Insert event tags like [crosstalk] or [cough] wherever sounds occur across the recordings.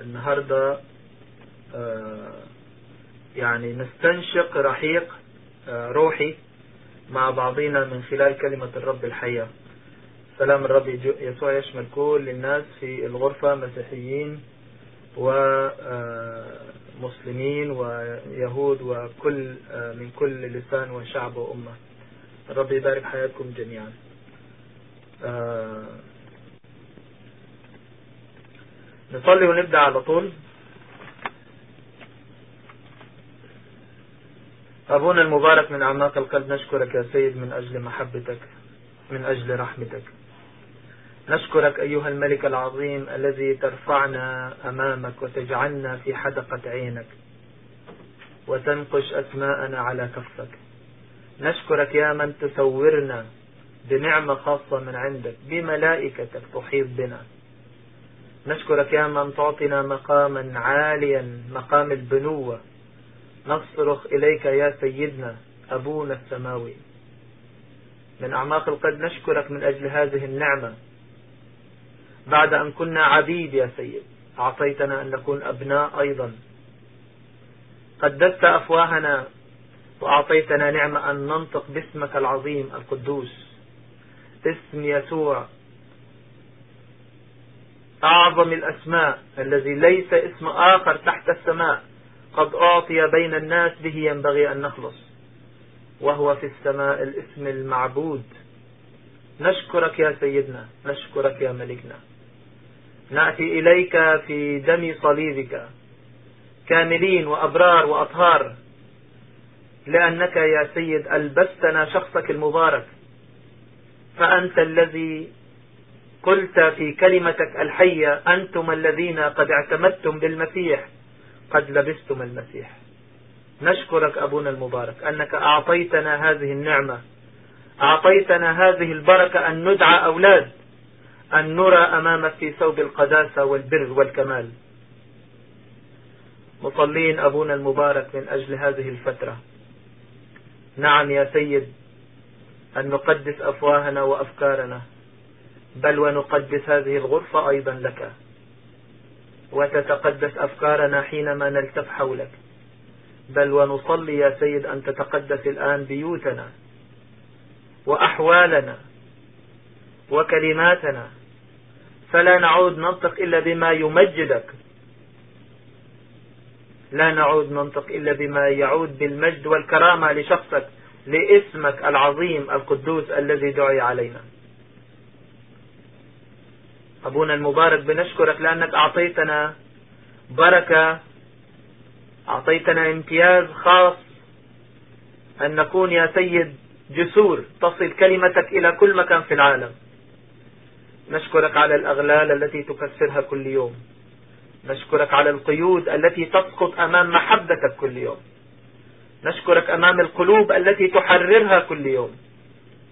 النهاردة يعني نستنشق رحيق روحي مع بعضنا من خلال كلمة الرب الحية. سلام الرب يسوع يشمل كل الناس في الغرفة مسيحيين ومسلمين ويهود وكل من كل لسان وشعب وأمة. الرب يبارك حياتكم جميعا. نصلي ونبدأ على طول. أبونا المبارك من أعماق القلب نشكرك يا سيد من أجل محبتك من أجل رحمتك. نشكرك أيها الملك العظيم الذي ترفعنا أمامك وتجعلنا في حدقة عينك وتنقش أسماءنا على كفك. نشكرك يا من تسورنا بنعمة خاصة من عندك بملائكتك تحيط بنا. نشكرك يا من تعطينا مقاما عاليا مقام البنوة. نصرخ إليك يا سيدنا أبونا السماوي. من أعماق القلب نشكرك من أجل هذه النعمة. بعد أن كنا عبيد يا سيد أعطيتنا أن نكون أبناء أيضا. قدست أفواهنا وأعطيتنا نعمة أن ننطق باسمك العظيم القدوس. اسم يسوع أعظم الأسماء الذي ليس اسم آخر تحت السماء قد أعطي بين الناس به ينبغي أن نخلص وهو في السماء الاسم المعبود. نشكرك يا سيدنا نشكرك يا ملكنا. نأتي إليك في دم صليبك كاملين وأبرار وأطهار لأنك يا سيد ألبستنا شخصك المبارك فأنت الذي قلت في كلمتك الحية أنتم الذين قد اعتمدتم بالمسيح. قد لبستم المسيح. نشكرك أبونا المبارك أنك أعطيتنا هذه النعمة. أعطيتنا هذه البركة أن ندعى أولاد أن نرى أمامك في ثوب القداسة والبر والكمال. مصلين أبونا المبارك من أجل هذه الفترة. نعم يا سيد أن نقدس أفواهنا وأفكارنا. بل ونقدس هذه الغرفة أيضا لك وتتقدس أفكارنا حينما نلتف حولك. بل ونصلي يا سيد أن تتقدس الآن بيوتنا وأحوالنا وكلماتنا. فلا نعود ننطق إلا بما يمجدك. لا نعود ننطق إلا بما يعود بالمجد والكرامة لشخصك لاسمك العظيم القدوس الذي دعي علينا. أبونا المبارك بنشكرك لأنك أعطيتنا بركة أعطيتنا امتياز خاص أن نكون يا سيد جسور تصل كلمتك إلى كل مكان في العالم. نشكرك على الأغلال التي تكسرها كل يوم. نشكرك على القيود التي تسقط أمام محبتك كل يوم. نشكرك أمام القلوب التي تحررها كل يوم.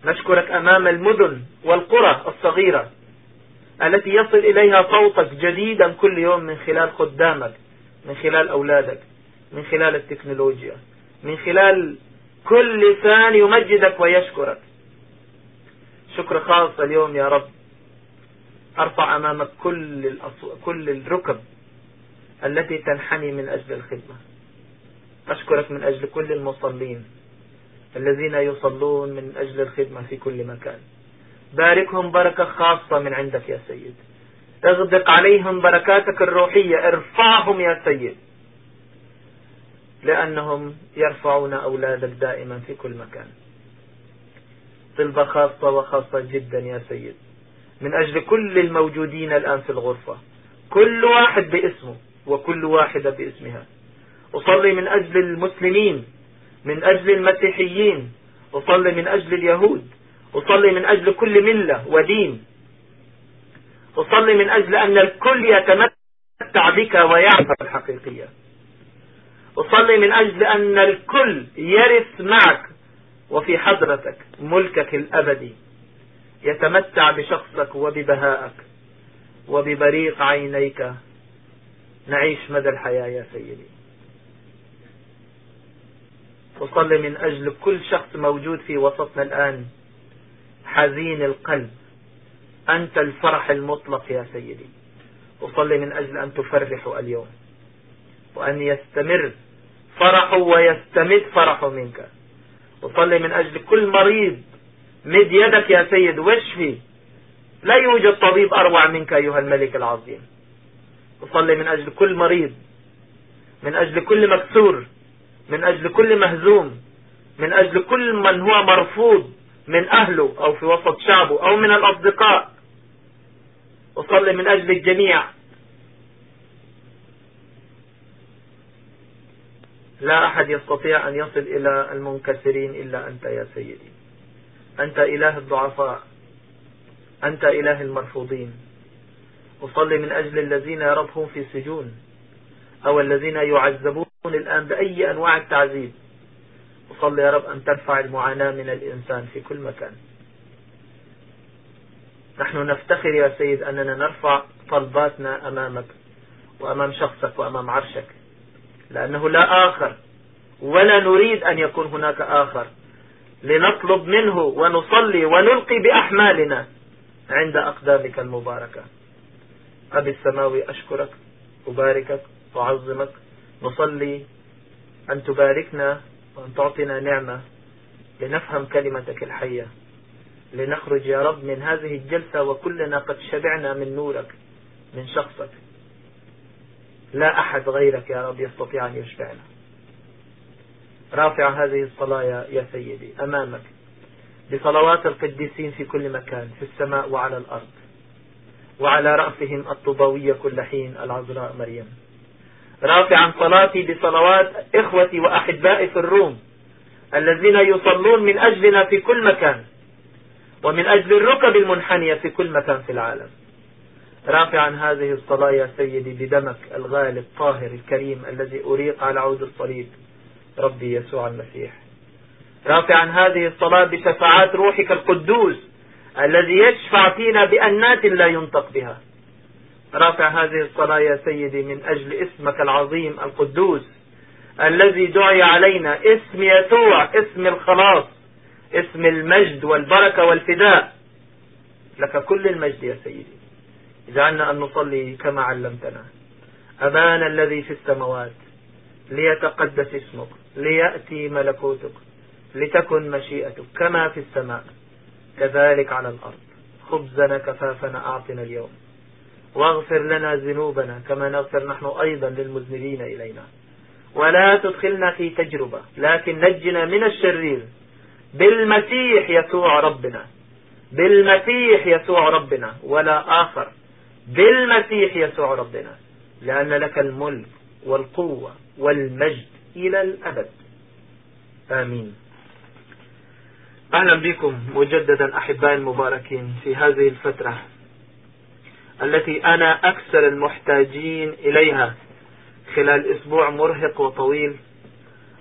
نشكرك أمام المدن والقرى الصغيرة. التي يصل إليها صوتك جديدا كل يوم من خلال خدامك من خلال أولادك من خلال التكنولوجيا من خلال كل لسان يمجدك ويشكرك. شكر خاص اليوم يا رب. أرفع أمامك كل, الأصو... كل الركب التي تنحني من أجل الخدمة. أشكرك من أجل كل المصلين الذين يصلون من أجل الخدمة في كل مكان. باركهم بركة خاصة من عندك يا سيد. اغدق عليهم بركاتك الروحية ارفعهم يا سيد. لأنهم يرفعون أولادك دائما في كل مكان. طلبة خاصة وخاصة جدا يا سيد. من أجل كل الموجودين الآن في الغرفة. كل واحد باسمه وكل واحدة باسمها. أصلي من أجل المسلمين من أجل المسيحيين. أصلي من أجل اليهود. أصلي من أجل كل ملة ودين. أصلي من أجل أن الكل يتمتع بك ويعرف الحقيقية. أصلي من أجل أن الكل يرث معك وفي حضرتك ملكك الأبدي. يتمتع بشخصك وببهائك وببريق عينيك. نعيش مدى الحياة يا سيدي. أصلي من أجل كل شخص موجود في وسطنا الآن. حزين القلب. أنت الفرح المطلق يا سيدي. أصلي من أجل أن تفرحوا اليوم. وأن يستمر فرح ويستمد فرح منك. أصلي من أجل كل مريض مد يدك يا سيد واشفي. لا يوجد طبيب أروع منك أيها الملك العظيم. أصلي من أجل كل مريض من أجل كل مكسور من أجل كل مهزوم من أجل كل من هو مرفوض من أهله أو في وسط شعبه أو من الأصدقاء. أصلي من أجل الجميع. لا أحد يستطيع أن يصل إلى المنكسرين إلا أنت يا سيدي. أنت إله الضعفاء. أنت إله المرفوضين. أصلي من أجل الذين يربهم في سجون أو الذين يعذبون الآن بأي أنواع التعذيب. أصلي يا رب أن ترفع المعاناة من الإنسان في كل مكان. نحن نفتخر يا سيد أننا نرفع طلباتنا أمامك وأمام شخصك وأمام عرشك لأنه لا آخر ولا نريد أن يكون هناك آخر. لنطلب منه ونصلي ونلقي بأحمالنا عند أقدامك المباركة. أبي السماوي أشكرك أباركك أعظمك. نصلي أن تباركنا وأن تعطينا نعمة لنفهم كلمتك الحية. لنخرج يا رب من هذه الجلسة وكلنا قد شبعنا من نورك من شخصك. لا أحد غيرك يا رب يستطيع أن يشبعنا. رافع هذه الصلاة يا سيدي أمامك بصلوات القديسين في كل مكان في السماء وعلى الأرض وعلى رأسهم الطبوية كل حين العذراء مريم. رافعا صلاتي بصلوات إخوتي وأحبائي في الروم الذين يصلون من أجلنا في كل مكان ومن أجل الركب المنحنية في كل مكان في العالم. رافعا هذه الصلاة يا سيدي بدمك الغالي الطاهر الكريم الذي أريق على عود الصليب ربي يسوع المسيح. رافعا هذه الصلاة بشفاعات روحك القدوس الذي يشفع فينا بأنات لا ينطق بها. رافع هذه الصلاة يا سيدي من أجل اسمك العظيم القدوس الذي دعي علينا. اسم يسوع اسم الخلاص اسم المجد والبركة والفداء. لك كل المجد يا سيدي. اجعلنا أن نصلي كما علمتنا. أبانا الذي في السماوات ليتقدس اسمك ليأتي ملكوتك لتكن مشيئتك كما في السماء كذلك على الأرض. خبزنا كفافنا أعطنا اليوم. واغفر لنا ذنوبنا كما نغفر نحن أيضا للمذنبين إلينا. ولا تدخلنا في تجربة لكن نجنا من الشرير. بالمسيح يسوع ربنا. بالمسيح يسوع ربنا ولا آخر. بالمسيح يسوع ربنا. لأن لك الملك والقوة والمجد إلى الأبد. آمين. أهلا بكم مجددا أحبائي المباركين في هذه الفترة. التي أنا أكثر المحتاجين إليها خلال أسبوع مرهق وطويل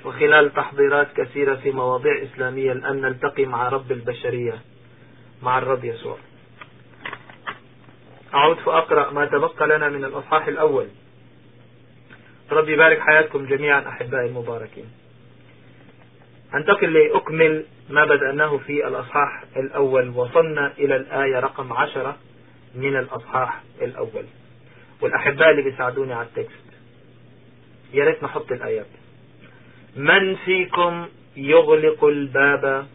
وخلال تحضيرات كثيرة في مواضيع إسلامية الآن نلتقي مع رب البشرية مع الرب يسوع. أعود فأقرأ ما تبقى لنا من الأصحاح الأول. ربي يبارك حياتكم جميعا أحبائي المباركين. أنتقل لأكمل ما بدأناه في الأصحاح الأول وصلنا إلى الآية رقم عشرة. من الأصحاح الأول. والأحباء اللي بيساعدوني على التكست. يا ريت نحط الآيات. من فيكم يغلق الباب؟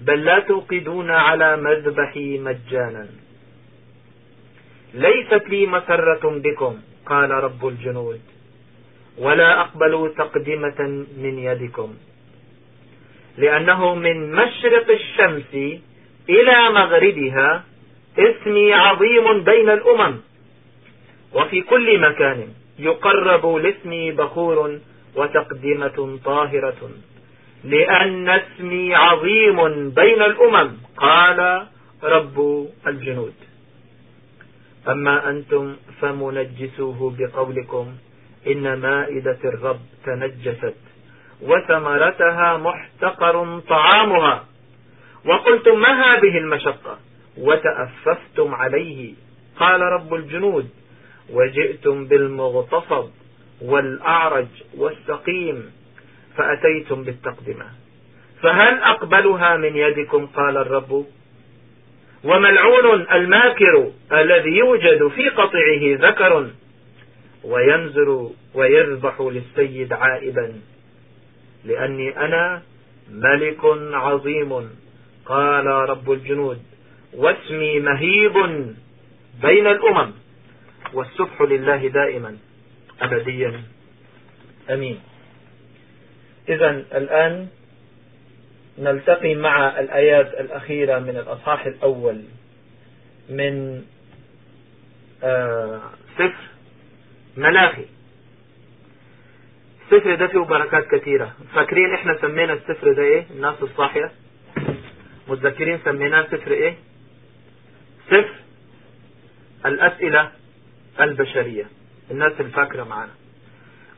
بل لا توقدون على مذبحي مجانا. ليست لي مسرة بكم قال رب الجنود. ولا أقبل تقدمة من يدكم. لأنه من مشرق الشمس إلى مغربها اسمي عظيم بين الأمم. وفي كل مكان يقرب لاسمي بخور وتقدمة طاهرة. لأن اسمي عظيم بين الأمم قال رب الجنود. أما أنتم فمنجسوه بقولكم إن مائدة الرب تنجست وثمرتها محتقر طعامها. وقلتم ما هذه المشقة؟ وتأففتم عليه. قال رب الجنود وجئتم بالمغتصب والأعرج والسقيم فأتيتم بالتقدمة. فهل أقبلها من يدكم؟ قال الرب. وملعون الماكر الذي يوجد في قطعه ذكر وينزر ويذبح للسيد عائبا. لأني أنا ملك عظيم قال رب الجنود. واسمي مهيب بين الأمم. والسبح لله دائما أبديا. أمين. إذا الآن نلتقي مع الآيات الأخيرة من الأصحاح الأول من آه سفر ملاخي السفر ده فيه بركات كثيرة. فاكرين إحنا سمينا السفر ده إيه؟ الناس الصاحية. متذكرين سميناه سفر إيه؟ سفر الأسئلة البشرية. الناس الفاكرة معنا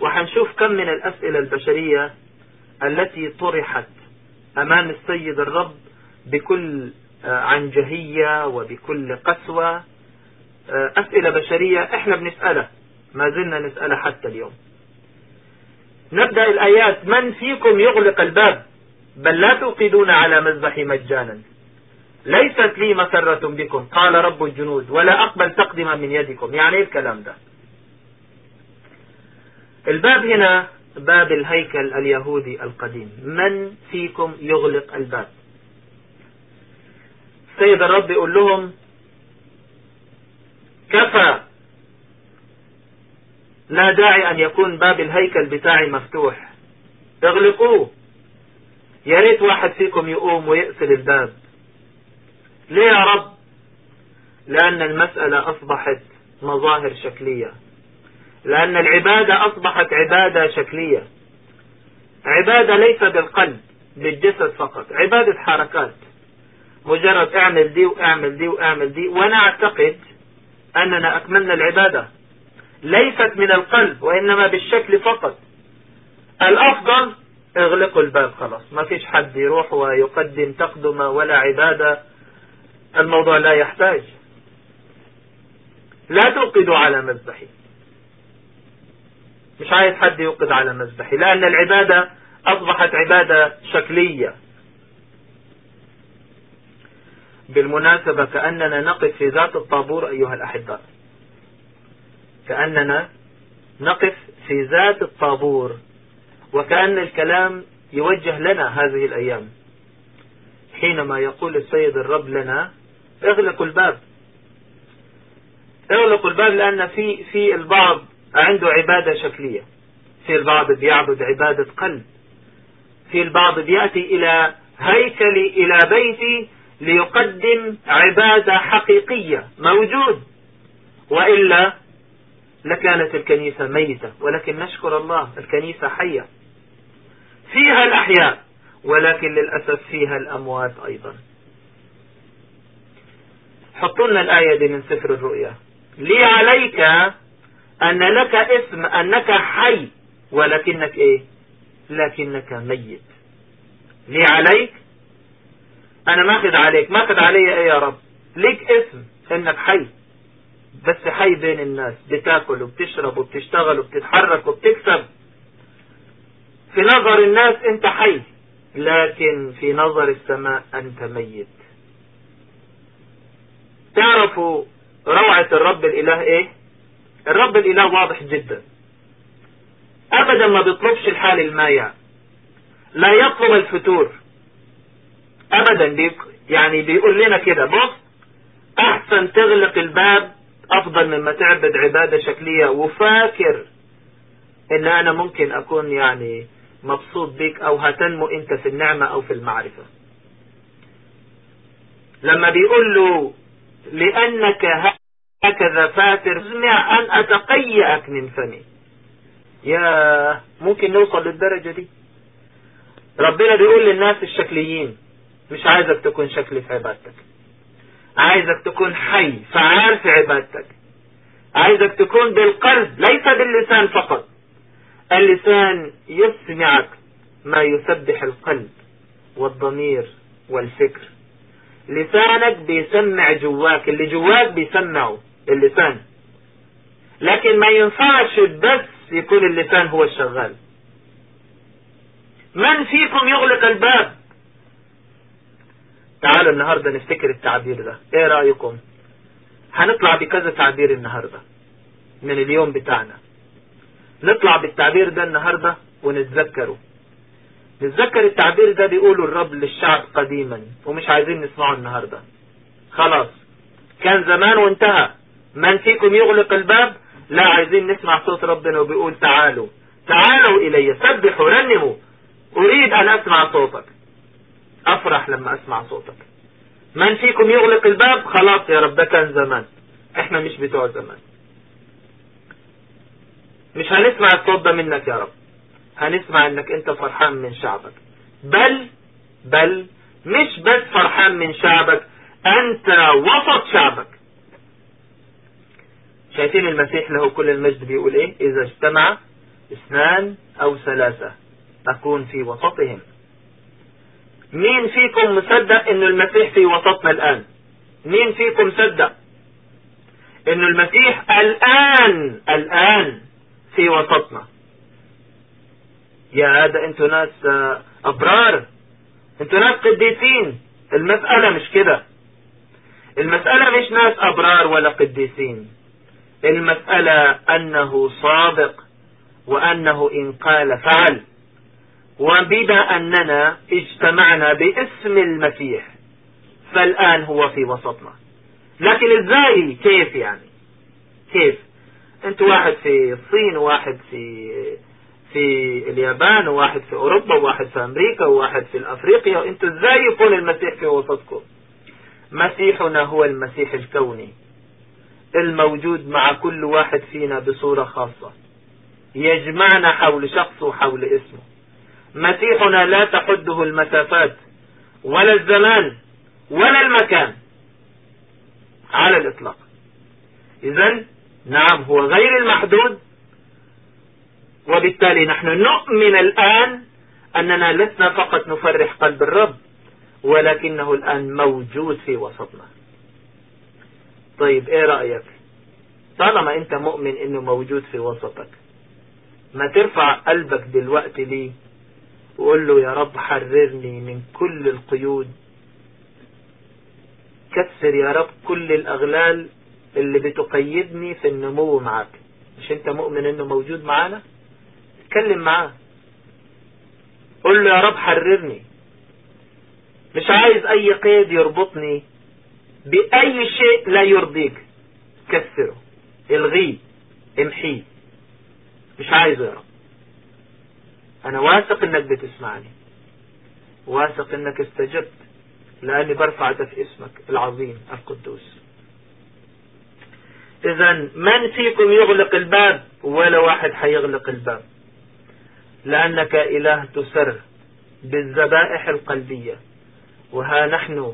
وحنشوف كم من الأسئلة البشرية التي طرحت أمام السيد الرب بكل عنجهية وبكل قسوة. أسئلة بشرية إحنا بنسألها ما زلنا نسألها حتى اليوم. نبدأ الآيات. من فيكم يغلق الباب؟ بل لا توقدون على مذبحي مجانا. ليست لي مسرة بكم. قال رب الجنود ولا أقبل تقدم من يدكم. يعني إيه الكلام ده؟ الباب هنا باب الهيكل اليهودي القديم. من فيكم يغلق الباب؟ سيد الرب يقول لهم كفى. لا داعي أن يكون باب الهيكل بتاعي مفتوح. اغلقوه. يا ريت واحد فيكم يقوم ويقفل الباب. ليه يا رب؟ لأن المسألة أصبحت مظاهر شكلية. لأن العبادة أصبحت عبادة شكلية. عبادة ليس بالقلب بالجسد فقط. عبادة حركات. مجرد اعمل دي واعمل دي واعمل دي وأنا أعتقد أننا أكملنا العبادة. ليست من القلب وإنما بالشكل فقط. الأفضل اغلقوا الباب خلاص. ما فيش حد يروح ويقدم تقدمة ولا عبادة. الموضوع لا يحتاج. لا توقدوا على مذبحي. مش عايز حد يوقد على مذبحي لأن العبادة أصبحت عبادة شكلية. بالمناسبة كأننا نقف في ذات الطابور أيها الأحباء كأننا نقف في ذات الطابور وكأن الكلام يوجه لنا هذه الأيام. حينما يقول السيد الرب لنا اغلقوا الباب. اغلقوا الباب لأن في في البعض عنده عبادة شكلية. في البعض بيعبد عبادة قلب. في البعض بيأتي إلى هيكلي إلى بيتي ليقدم عبادة حقيقية موجود. وإلا لكانت الكنيسة ميتة. ولكن نشكر الله الكنيسة حية. فيها الأحياء ولكن للأسف فيها الأموات أيضا. حطوا لنا الآية دي من سفر الرؤيا. لي عليك أن لك اسم أنك حي ولكنك إيه؟ لكنك ميت. لي عليك؟ أنا ماخذ عليك. ماخذ علي إيه يا رب؟ ليك اسم إنك حي. بس حي بين الناس. بتاكل وبتشرب وبتشتغل وبتتحرك وبتكسب. في نظر الناس أنت حي لكن في نظر السماء أنت ميت. تعرفوا روعة الرب الإله إيه؟ الرب الإله واضح جدا. ابدا ما بيطلبش الحال المايع. لا يطلب الفتور. ابدا بيك يعني بيقول لنا كده بص أحسن تغلق الباب أفضل مما تعبد عبادة شكلية. وفاكر إن أنا ممكن أكون يعني مبسوط بك أو هتنمو أنت في النعمة أو في المعرفة. لما بيقول له لأنك هكذا فاتر. اسمع أن أتقيأك من فمي. يا ممكن نوصل للدرجة دي؟ ربنا بيقول للناس الشكليين مش عايزك تكون شكلي في عبادتك. عايزك تكون حي فعال في عبادتك. عايزك تكون بالقلب ليس باللسان فقط. اللسان يسمعك ما يسبح القلب والضمير والفكر. لسانك بيسمع جواك اللي جواك بيسمعه اللسان. لكن ما ينفعش بس يكون اللسان هو الشغال. من فيكم يغلق الباب؟ تعالوا النهاردة نفتكر التعبير ده. إيه رأيكم؟ هنطلع بكذا تعبير النهاردة من اليوم بتاعنا. نطلع بالتعبير ده النهاردة ونتذكره. نتذكر التعبير ده بيقوله الرب للشعب قديما ومش عايزين نسمعه النهاردة. خلاص. كان زمان وانتهى. من فيكم يغلق الباب؟ لا عايزين نسمع صوت ربنا وبيقول تعالوا. تعالوا إلي سبحوا رنموا. أريد أن أسمع صوتك. أفرح لما أسمع صوتك. من فيكم يغلق الباب؟ خلاص يا رب ده كان زمان. إحنا مش بتوع زمان. مش هنسمع الصوت ده منك يا رب. هنسمع إنك أنت فرحان من شعبك. بل بل مش بس فرحان من شعبك أنت وسط شعبك. شايفين المسيح له كل المجد بيقول إيه؟ إذا اجتمع اثنان أو ثلاثة تكون في وسطهم. مين فيكم مصدق ان المسيح في وسطنا الآن؟ مين فيكم مصدق ان المسيح الآن الآن في وسطنا؟ يا هذا أنتوا ناس أبرار. أنتوا ناس قديسين. المسألة مش كده. المسألة مش ناس أبرار ولا قديسين. المسألة أنه صادق وأنه إن قال فعل. وبما أننا اجتمعنا باسم المسيح فالآن هو في وسطنا. لكن إزاي؟ كيف يعني؟ كيف؟ انت واحد في الصين وواحد في في اليابان وواحد في أوروبا وواحد في أمريكا وواحد في افريقيا انت إزاي يكون المسيح في وسطكم؟ مسيحنا هو المسيح الكوني الموجود مع كل واحد فينا بصورة خاصة يجمعنا حول شخص وحول اسمه. مسيحنا لا تحده المسافات ولا الزمان ولا المكان على الإطلاق. إذا نعم هو غير المحدود وبالتالي نحن نؤمن الآن أننا لسنا فقط نفرح قلب الرب ولكنه الآن موجود في وسطنا. طيب إيه رأيك؟ طالما أنت مؤمن إنه موجود في وسطك ما ترفع قلبك دلوقتي ليه وقول له يا رب حررني من كل القيود كسر يا رب كل الأغلال اللي بتقيدني في النمو معاك مش أنت مؤمن إنه موجود معانا؟ اتكلم معاه. قول له يا رب حررني. مش عايز أي قيد يربطني بأي شيء لا يرضيك. كسره الغيه امحيه. مش عايزه يا رب. أنا واثق إنك بتسمعني. واثق إنك استجبت. لأني برفع في اسمك العظيم القدوس. اذا من فيكم يغلق الباب؟ ولا واحد حيغلق الباب. لأنك إله تسر بالذبائح القلبية. وها نحن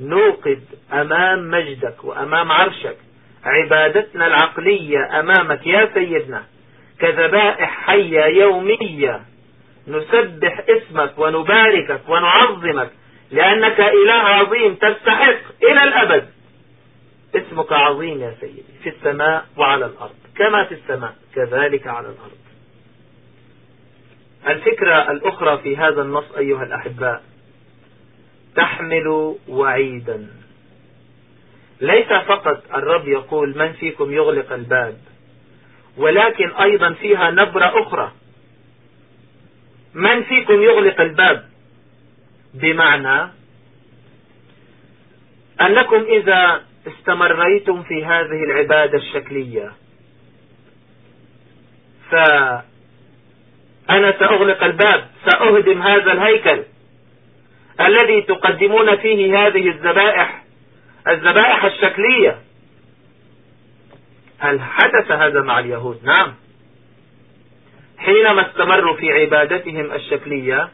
نوقد أمام مجدك وأمام عرشك عبادتنا العقلية أمامك يا سيدنا. كذبائح حية يومية نسبح اسمك ونباركك ونعظمك لأنك إله عظيم تستحق إلى الأبد. اسمك عظيم يا سيدي في السماء وعلى الأرض كما في السماء كذلك على الأرض. الفكرة الأخرى في هذا النص أيها الأحباء. تحمل وعيدا. ليس فقط الرب يقول من فيكم يغلق الباب ولكن أيضا فيها نبرة أخرى. من فيكم يغلق الباب؟ بمعنى أنكم إذا استمريتم في هذه العبادة الشكلية فأنا سأغلق الباب سأهدم هذا الهيكل. الذي تقدمون فيه هذه الذبائح الذبائح الشكلية. هل حدث هذا مع اليهود؟ نعم. حينما استمروا في عبادتهم الشكلية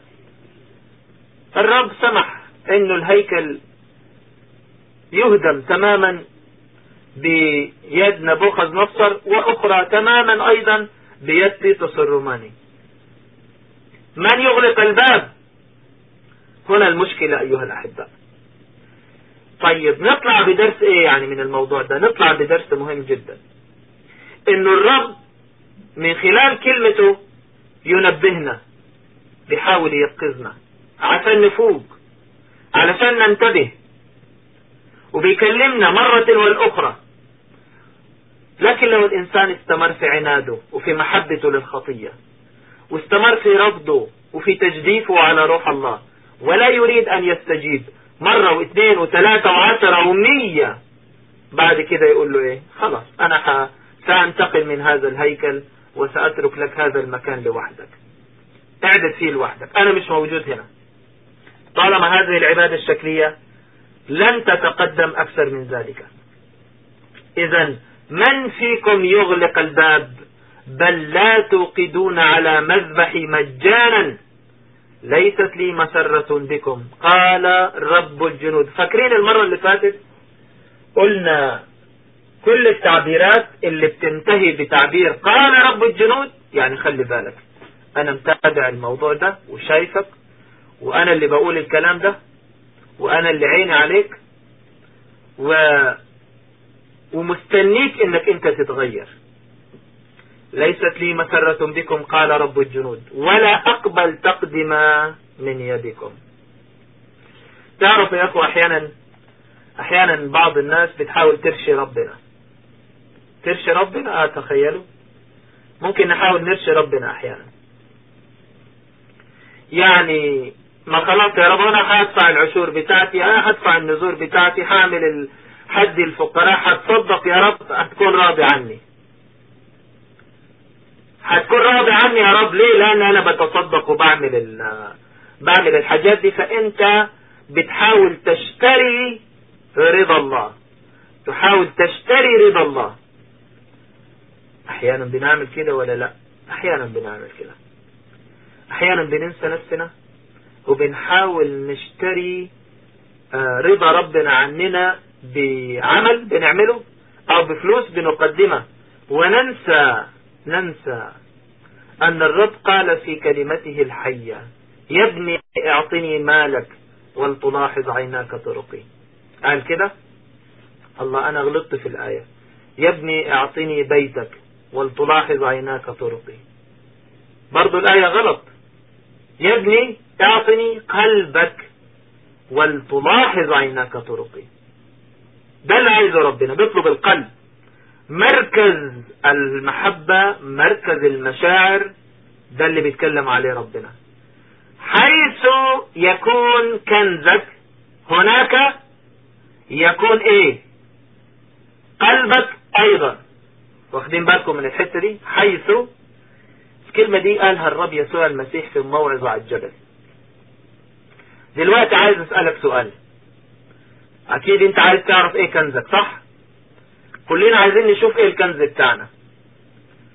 الرب سمح أن الهيكل يهدم تماما بيد نبوخذ نصر وأخرى تماما أيضا بيد تيتوس الروماني. من يغلق الباب؟ هنا المشكلة أيها الأحباء طيب نطلع بدرس إيه يعني من الموضوع ده؟ نطلع بدرس مهم جدا. إنه الرب من خلال كلمته ينبهنا بيحاول ييقظنا عشان نفوق علشان ننتبه وبيكلمنا مرة والأخرى. لكن لو الإنسان استمر في عناده وفي محبته للخطية واستمر في رفضه وفي تجديفه على روح الله. ولا يريد أن يستجيب. مرة واثنين وثلاثة وعشرة ومية. بعد كده يقول له إيه؟ خلاص أنا سأنتقل من هذا الهيكل وسأترك لك هذا المكان لوحدك. اعدد فيه لوحدك. أنا مش موجود هنا. طالما هذه العبادة الشكلية لن تتقدم أكثر من ذلك. اذا من فيكم يغلق الباب بل لا توقدون على مذبحي مجانا. ليست لي مسرة بكم. قال رب الجنود. فاكرين المرة اللي فاتت؟ قلنا كل التعبيرات اللي بتنتهي بتعبير قال رب الجنود يعني خلي بالك أنا متابع الموضوع ده وشايفك وأنا اللي بقول الكلام ده وأنا اللي عيني عليك و ومستنيك إنك أنت تتغير. ليست لي مسرة بكم قال رب الجنود. ولا أقبل تقدم من يدكم. تعرف يا اخو أحيانا أحيانا بعض الناس بتحاول ترشي ربنا. ترشي ربنا؟ آه تخيلوا. ممكن نحاول نرشي ربنا أحيانا. يعني ما خلاص يا رب أنا هدفع العشور بتاعتي أنا هدفع النذور بتاعتي هعمل حد الفقراء هتصدق يا رب هتكون راضي عني. هتكون راضي عني يا رب. ليه؟ لأن أنا بتصدق وبعمل بعمل الحاجات دي. فأنت بتحاول تشتري رضا الله. تحاول تشتري رضا الله. أحيانا بنعمل كده ولا لأ؟ أحيانا بنعمل كده. أحيانا بننسى نفسنا وبنحاول نشتري رضا ربنا عننا بعمل بنعمله أو بفلوس بنقدمها وننسى ننسى أن الرب قال في كلمته الحية يا ابني أعطني مالك ولتلاحظ عيناك طرقي. قال كده؟ الله أنا غلطت في الآية. يا ابني أعطني بيتك ولتلاحظ عيناك طرقي. برضو الآية غلط. يا ابني أعطني قلبك ولتلاحظ عيناك طرقي. ده اللي عايزه ربنا بيطلب القلب. مركز المحبة مركز المشاعر ده اللي بيتكلم عليه ربنا. حيث يكون كنزك هناك يكون إيه؟ قلبك أيضا. واخدين بالكم من الحتة دي؟ حيث الكلمة دي قالها الرب يسوع المسيح في الموعظة على الجبل. دلوقتي عايز أسألك سؤال. أكيد أنت عايز تعرف إيه كنزك صح؟ كلنا عايزين نشوف إيه الكنز بتاعنا.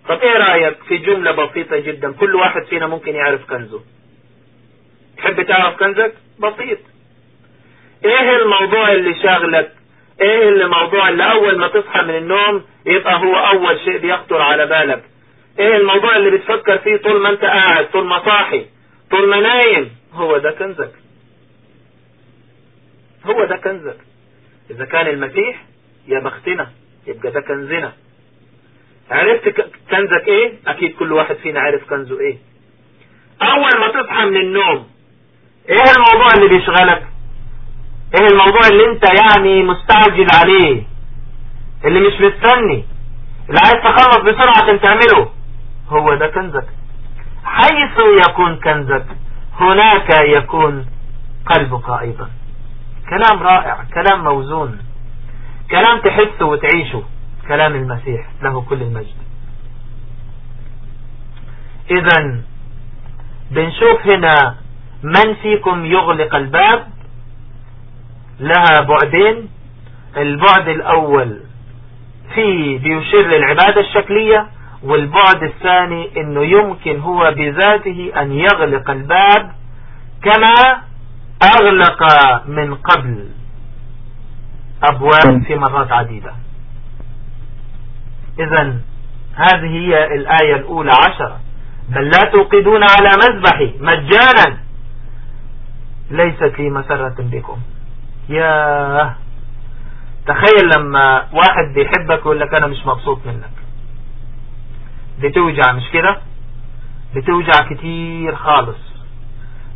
طب إيه رأيك في جملة بسيطة جدا؟ كل واحد فينا ممكن يعرف كنزه. تحب تعرف كنزك؟ بسيط. إيه الموضوع اللي شاغلك؟ إيه الموضوع اللي أول ما تصحى من النوم يبقى هو أول شيء بيخطر على بالك؟ إيه الموضوع اللي بتفكر فيه طول ما انت قاعد طول ما صاحي طول ما نايم؟ هو ده كنزك. هو ده كنزك. إذا كان المسيح يا بختنا. يبقى ده كنزنا عرفت كنزك إيه؟ أكيد كل واحد فينا عارف كنزه إيه. أول ما تصحى من النوم إيه الموضوع اللي بيشغلك؟ إيه الموضوع اللي أنت يعني مستعجل عليه؟ اللي مش مستني؟ اللي عايز تخلص بسرعة عشان تعمله؟ هو ده كنزك. حيث يكون كنزك هناك يكون قلبك أيضا. كلام رائع كلام موزون. كلام تحسه وتعيشه. كلام المسيح له كل المجد. اذا بنشوف هنا من فيكم يغلق الباب؟ لها بعدين. البعد الأول في بيشير للعبادة الشكلية والبعد الثاني إنه يمكن هو بذاته أن يغلق الباب كما أغلق من قبل. أبواب في مرات عديدة. اذا هذه هي الآية الأولى عشرة. بل لا توقدون على مذبحي مجانا. ليست لي مسرة بكم. يا تخيل لما واحد بيحبك يقول لك أنا مش مبسوط منك. بتوجع مش كده؟ بتوجع كتير خالص.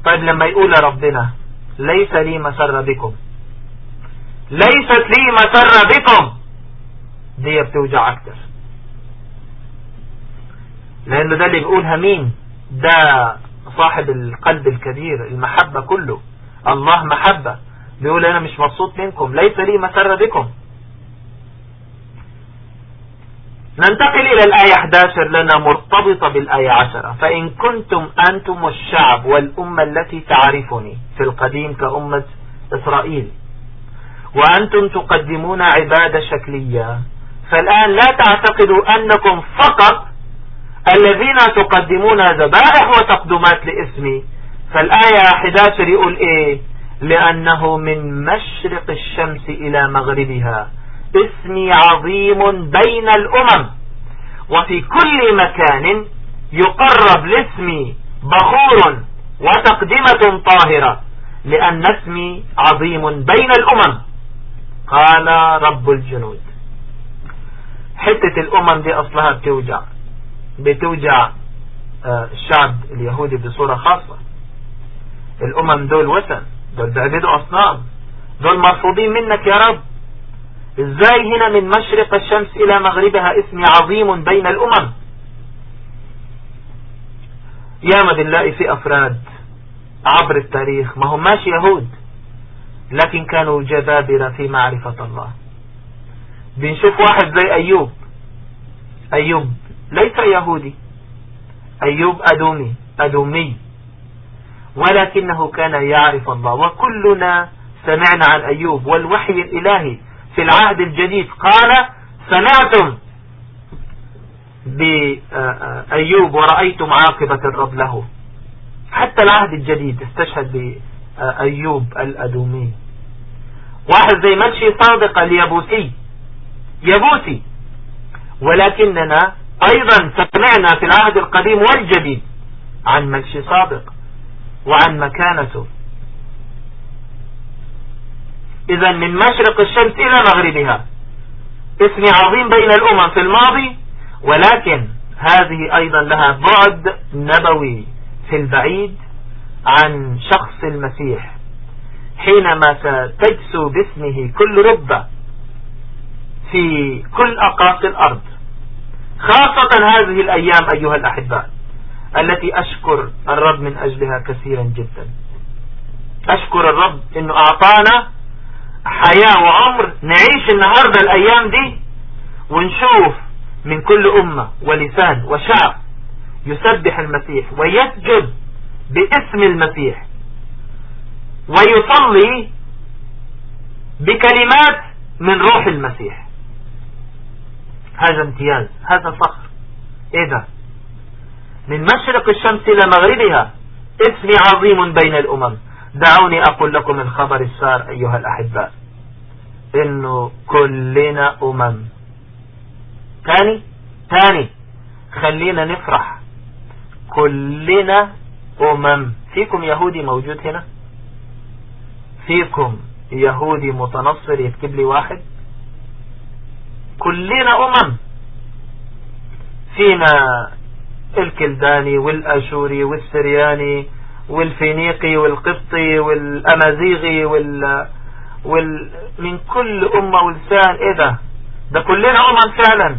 طيب لما يقول ربنا ليس لي مسر بكم. ليست لي مسر بكم. دي بتوجع أكتر. لأنه ده اللي بيقولها مين ده صاحب القلب الكبير المحبة كله. الله محبة. بيقول أنا مش مبسوط منكم. ليس لي مسر بكم. ننتقل إلى الآية 11 لنا مرتبطة بالآية 10 فإن كنتم أنتم الشعب والأمة التي تعرفني. في القديم كأمة إسرائيل. وأنتم تقدمون عبادة شكلية. فالآن لا تعتقدوا أنكم فقط الذين تقدمون ذبائح وتقدمات لاسمي فالآية 11 يقول إيه؟ لأنه من مشرق الشمس إلى مغربها. اسمي عظيم بين الأمم. وفي كل مكان يقرب لاسمي بخور وتقدمة طاهرة. لأن اسمي عظيم بين الأمم. قال رب الجنود. حتة الأمم دي أصلها بتوجع. بتوجع آه، الشعب اليهودي بصورة خاصة. الأمم دول وثن دول بيعبدوا أصنام. دول مرفوضين منك يا رب. إزاي هنا من مشرق الشمس إلى مغربها اسم عظيم بين الأمم؟ يا بنلاقي في أفراد عبر التاريخ ما هم ماشي يهود. لكن كانوا جبابرة في معرفة الله. بنشوف واحد زي أيوب. أيوب ليس يهودي. أيوب أدومي أدومي. ولكنه كان يعرف الله. وكلنا سمعنا عن أيوب والوحي الإلهي في العهد الجديد. قال سمعتم بأيوب ورأيتم عاقبة الرب له. حتى العهد الجديد استشهد بأيوب الأدومي. واحد زي مشي صادق اليابوسي. يبوسي ولكننا أيضا سمعنا في العهد القديم والجديد عن مشي صادق وعن مكانته. إذا من مشرق الشمس إلى مغربها. اسم عظيم بين الأمم في الماضي ولكن هذه أيضا لها بعد نبوي في البعيد. عن شخص المسيح حينما ستجسو باسمه كل ربة في كل أقاصي الأرض. خاصة هذه الأيام أيها الأحباء التي أشكر الرب من أجلها كثيرا جدا. أشكر الرب أنه أعطانا حياة وعمر نعيش النهاردة الأيام دي ونشوف من كل أمة ولسان وشعب يسبح المسيح ويسجد باسم المسيح. ويصلي بكلمات من روح المسيح. هذا امتياز هذا فخر إيه ده من مشرق الشمس إلى مغربها اسمي عظيم بين الأمم. دعوني أقول لكم الخبر السار أيها الأحباء. إنه كلنا أمم. تاني؟ تاني. خلينا نفرح. كلنا أمم فيكم يهودي موجود هنا؟ فيكم يهودي متنصر يكتب لي واحد؟ كلنا أمم. فينا الكلداني والأشوري والسرياني والفينيقي والقبطي والأمازيغي وال... وال... من كل أمة ولسان إيه ده؟ ده كلنا أمم فعلا.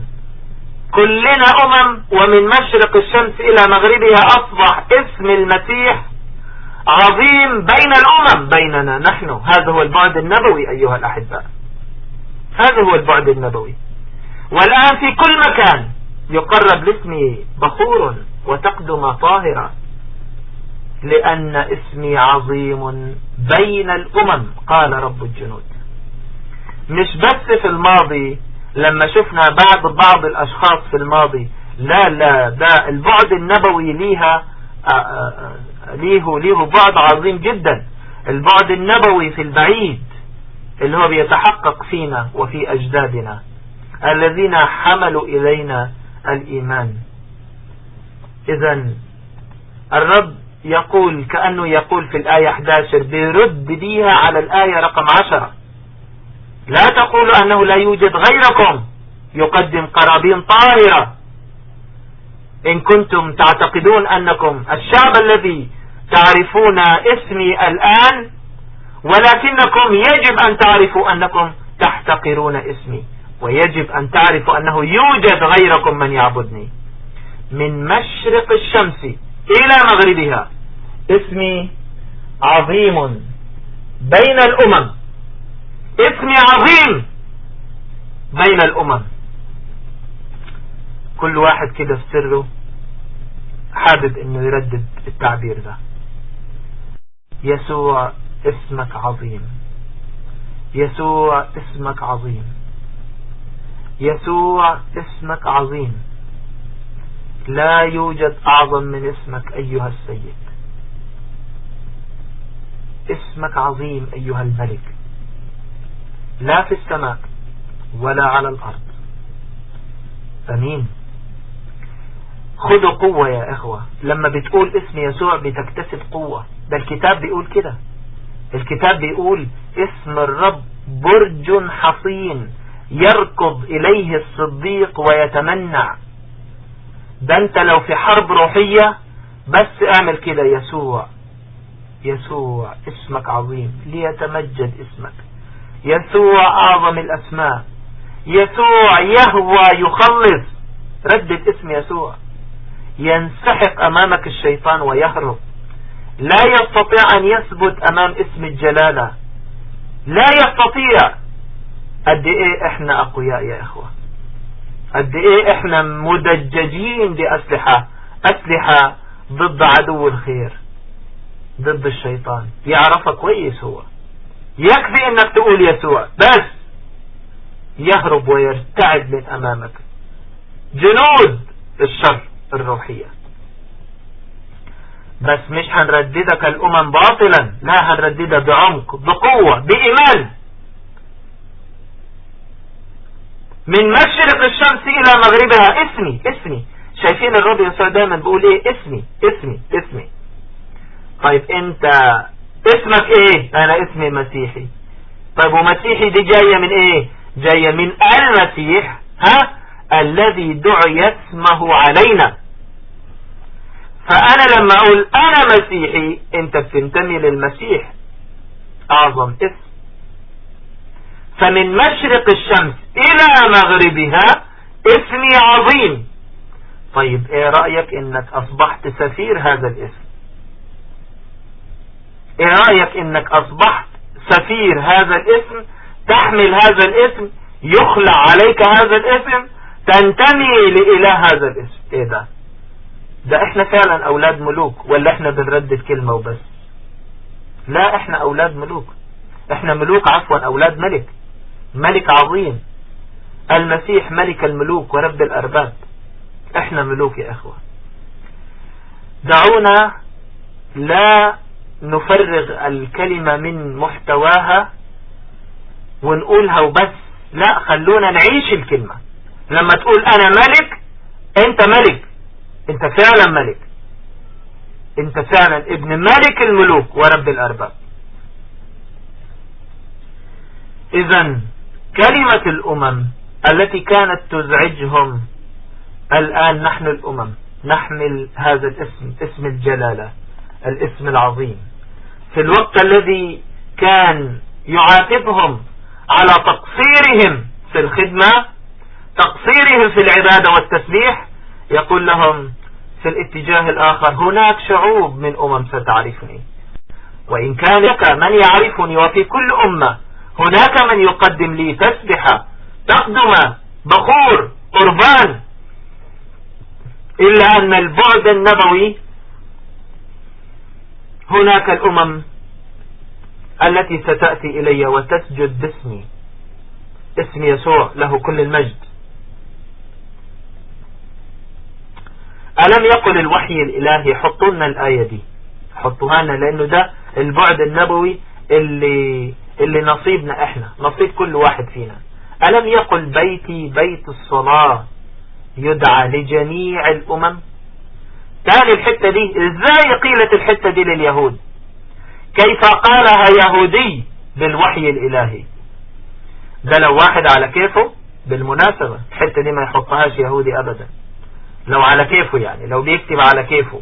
كلنا أمم ومن مشرق الشمس إلى مغربها أصبح اسم المسيح عظيم بين الأمم. بيننا نحن. هذا هو البعد النبوي أيها الأحباء هذا هو البعد النبوي. والآن في كل مكان يقرب لاسمي بخور وتقدم طاهرة لأن اسمي عظيم بين الأمم قال رب الجنود. مش بس في الماضي لما شفنا بعض بعض الأشخاص في الماضي لا لا ده البعد النبوي ليها آه، آه، آه، ليه ليه بعد عظيم جدا. البعد النبوي في البعيد اللي هو بيتحقق فينا وفي أجدادنا الذين حملوا إلينا الإيمان. إذا الرب يقول كأنه يقول في الآية 11 بيرد بيها على الآية رقم 10 لا تقولوا أنه لا يوجد غيركم. يقدم قرابين طاهرة إن كنتم تعتقدون أنكم الشعب الذي تعرفون اسمي الآن ولكنكم يجب أن تعرفوا أنكم تحتقرون اسمي ويجب أن تعرفوا أنه يوجد غيركم من يعبدني. من مشرق الشمس إلى مغربها اسمي عظيم بين الأمم. اسمي عظيم بين الأمم. كل واحد كده في سره حابب إنه يردد التعبير ده. يسوع اسمك عظيم. يسوع اسمك عظيم. يسوع اسمك عظيم. لا يوجد أعظم من اسمك أيها السيد. اسمك عظيم أيها الملك. لا في السماء ولا على الأرض. أمين. خذوا قوة يا إخوة. لما بتقول اسم يسوع بتكتسب قوة. ده الكتاب بيقول كده. الكتاب بيقول اسم الرب برج حصين يركض إليه الصديق ويتمنع ده أنت لو في حرب روحية بس اعمل كده يسوع. يسوع اسمك عظيم. ليتمجد اسمك. يسوع أعظم الأسماء. يسوع يهوى يخلص. ردد اسم يسوع. ينسحق أمامك الشيطان ويهرب. لا يستطيع أن يثبت أمام اسم الجلالة. لا يستطيع. قد إيه إحنا أقوياء يا إخوة؟ قد إيه إحنا مدججين بأسلحة أسلحة ضد عدو الخير ضد الشيطان. يعرفك كويس هو. يكفي إنك تقول يسوع. بس يهرب ويرتعد من أمامك. جنود الشر الروحية. بس مش هنرددك الأمم باطلا. لا هنرددها بعمق بقوة بإيمان. من مشرق الشمس إلى مغربها. اسمي اسمي. شايفين الرب يسوع دايما بيقول إيه؟ اسمي اسمي اسمي. طيب أنت اسمك إيه؟ أنا اسمي مسيحي. طيب ومسيحي دي جاية من إيه؟ جاية من المسيح ها؟ الذي دعي اسمه علينا. فأنا لما أقول أنا مسيحي أنت بتنتمي للمسيح. أعظم اسم. فمن مشرق الشمس إلى مغربها اسمي عظيم. طيب إيه رأيك إنك أصبحت سفير هذا الاسم؟ إيه رأيك إنك أصبحت سفير هذا الاسم تحمل هذا الاسم يخلع عليك هذا الاسم تنتمي لإله هذا الاسم. إيه ده؟ ده إحنا فعلا أولاد ملوك ولا إحنا بنردد كلمة وبس؟ لا إحنا أولاد ملوك. إحنا ملوك عفوا أولاد ملك. ملك عظيم. المسيح ملك الملوك ورب الأرباب. إحنا ملوك يا إخوة. دعونا لا نفرغ الكلمة من محتواها ونقولها وبس. لا خلونا نعيش الكلمة. لما تقول أنا ملك أنت ملك. أنت فعلا ملك. أنت فعلا ابن ملك الملوك ورب الأرباب. اذا كلمة الأمم التي كانت تزعجهم الآن نحن الأمم. نحمل هذا الاسم اسم الجلالة. الاسم العظيم. في الوقت الذي كان يعاتبهم على تقصيرهم في الخدمة تقصيرهم في العبادة والتسبيح يقول لهم في الاتجاه الآخر هناك شعوب من أمم ستعرفني. وإن كان لك من يعرفني وفي كل أمة هناك من يقدم لي تسبحة تقدمة بخور قربان. إلا أن البعد النبوي هناك الأمم التي ستأتي إلي وتسجد باسمي. اسم يسوع له كل المجد. ألم يقل الوحي الإلهي؟ حطوا لنا الآية دي. حطوها لنا لأنه ده البعد النبوي اللي اللي نصيبنا إحنا. نصيب كل واحد فينا. ألم يقل بيتي بيت الصلاة؟ يدعى لجميع الأمم. تاني الحتة دي إزاي قيلت الحتة دي لليهود؟ كيف قالها يهودي بالوحي الإلهي. ده لو واحد على كيفه بالمناسبة الحتة دي ما يحطهاش يهودي أبدا. لو على كيفه يعني لو بيكتب على كيفه.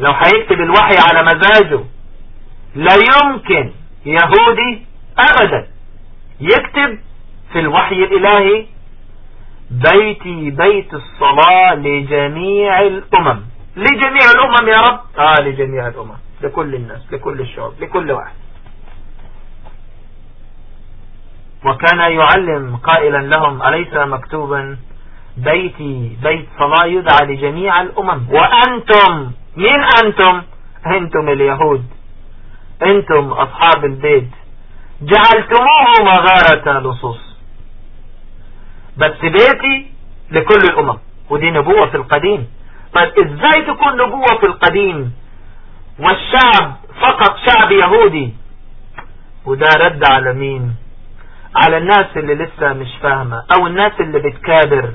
لو هيكتب الوحي على مزاجه لا يمكن يهودي أبدا يكتب في الوحي الإلهي بيتي بيت الصلاة لجميع الأمم. لجميع الأمم يا رب. آه لجميع الأمم. لكل الناس لكل الشعوب لكل واحد. وكان يعلم قائلا لهم أليس مكتوبا بيتي بيت صلاة يدعى لجميع الأمم؟ وأنتم من أنتم؟ أنتم اليهود. أنتم أصحاب البيت. جعلتموه مغارة لصوص. بس بيتي لكل الأمم. ودي نبوة في القديم. طيب إزاي تكون نبوة في القديم والشعب فقط شعب يهودي. وده رد على مين؟ على الناس اللي لسه مش فاهمة أو الناس اللي بتكابر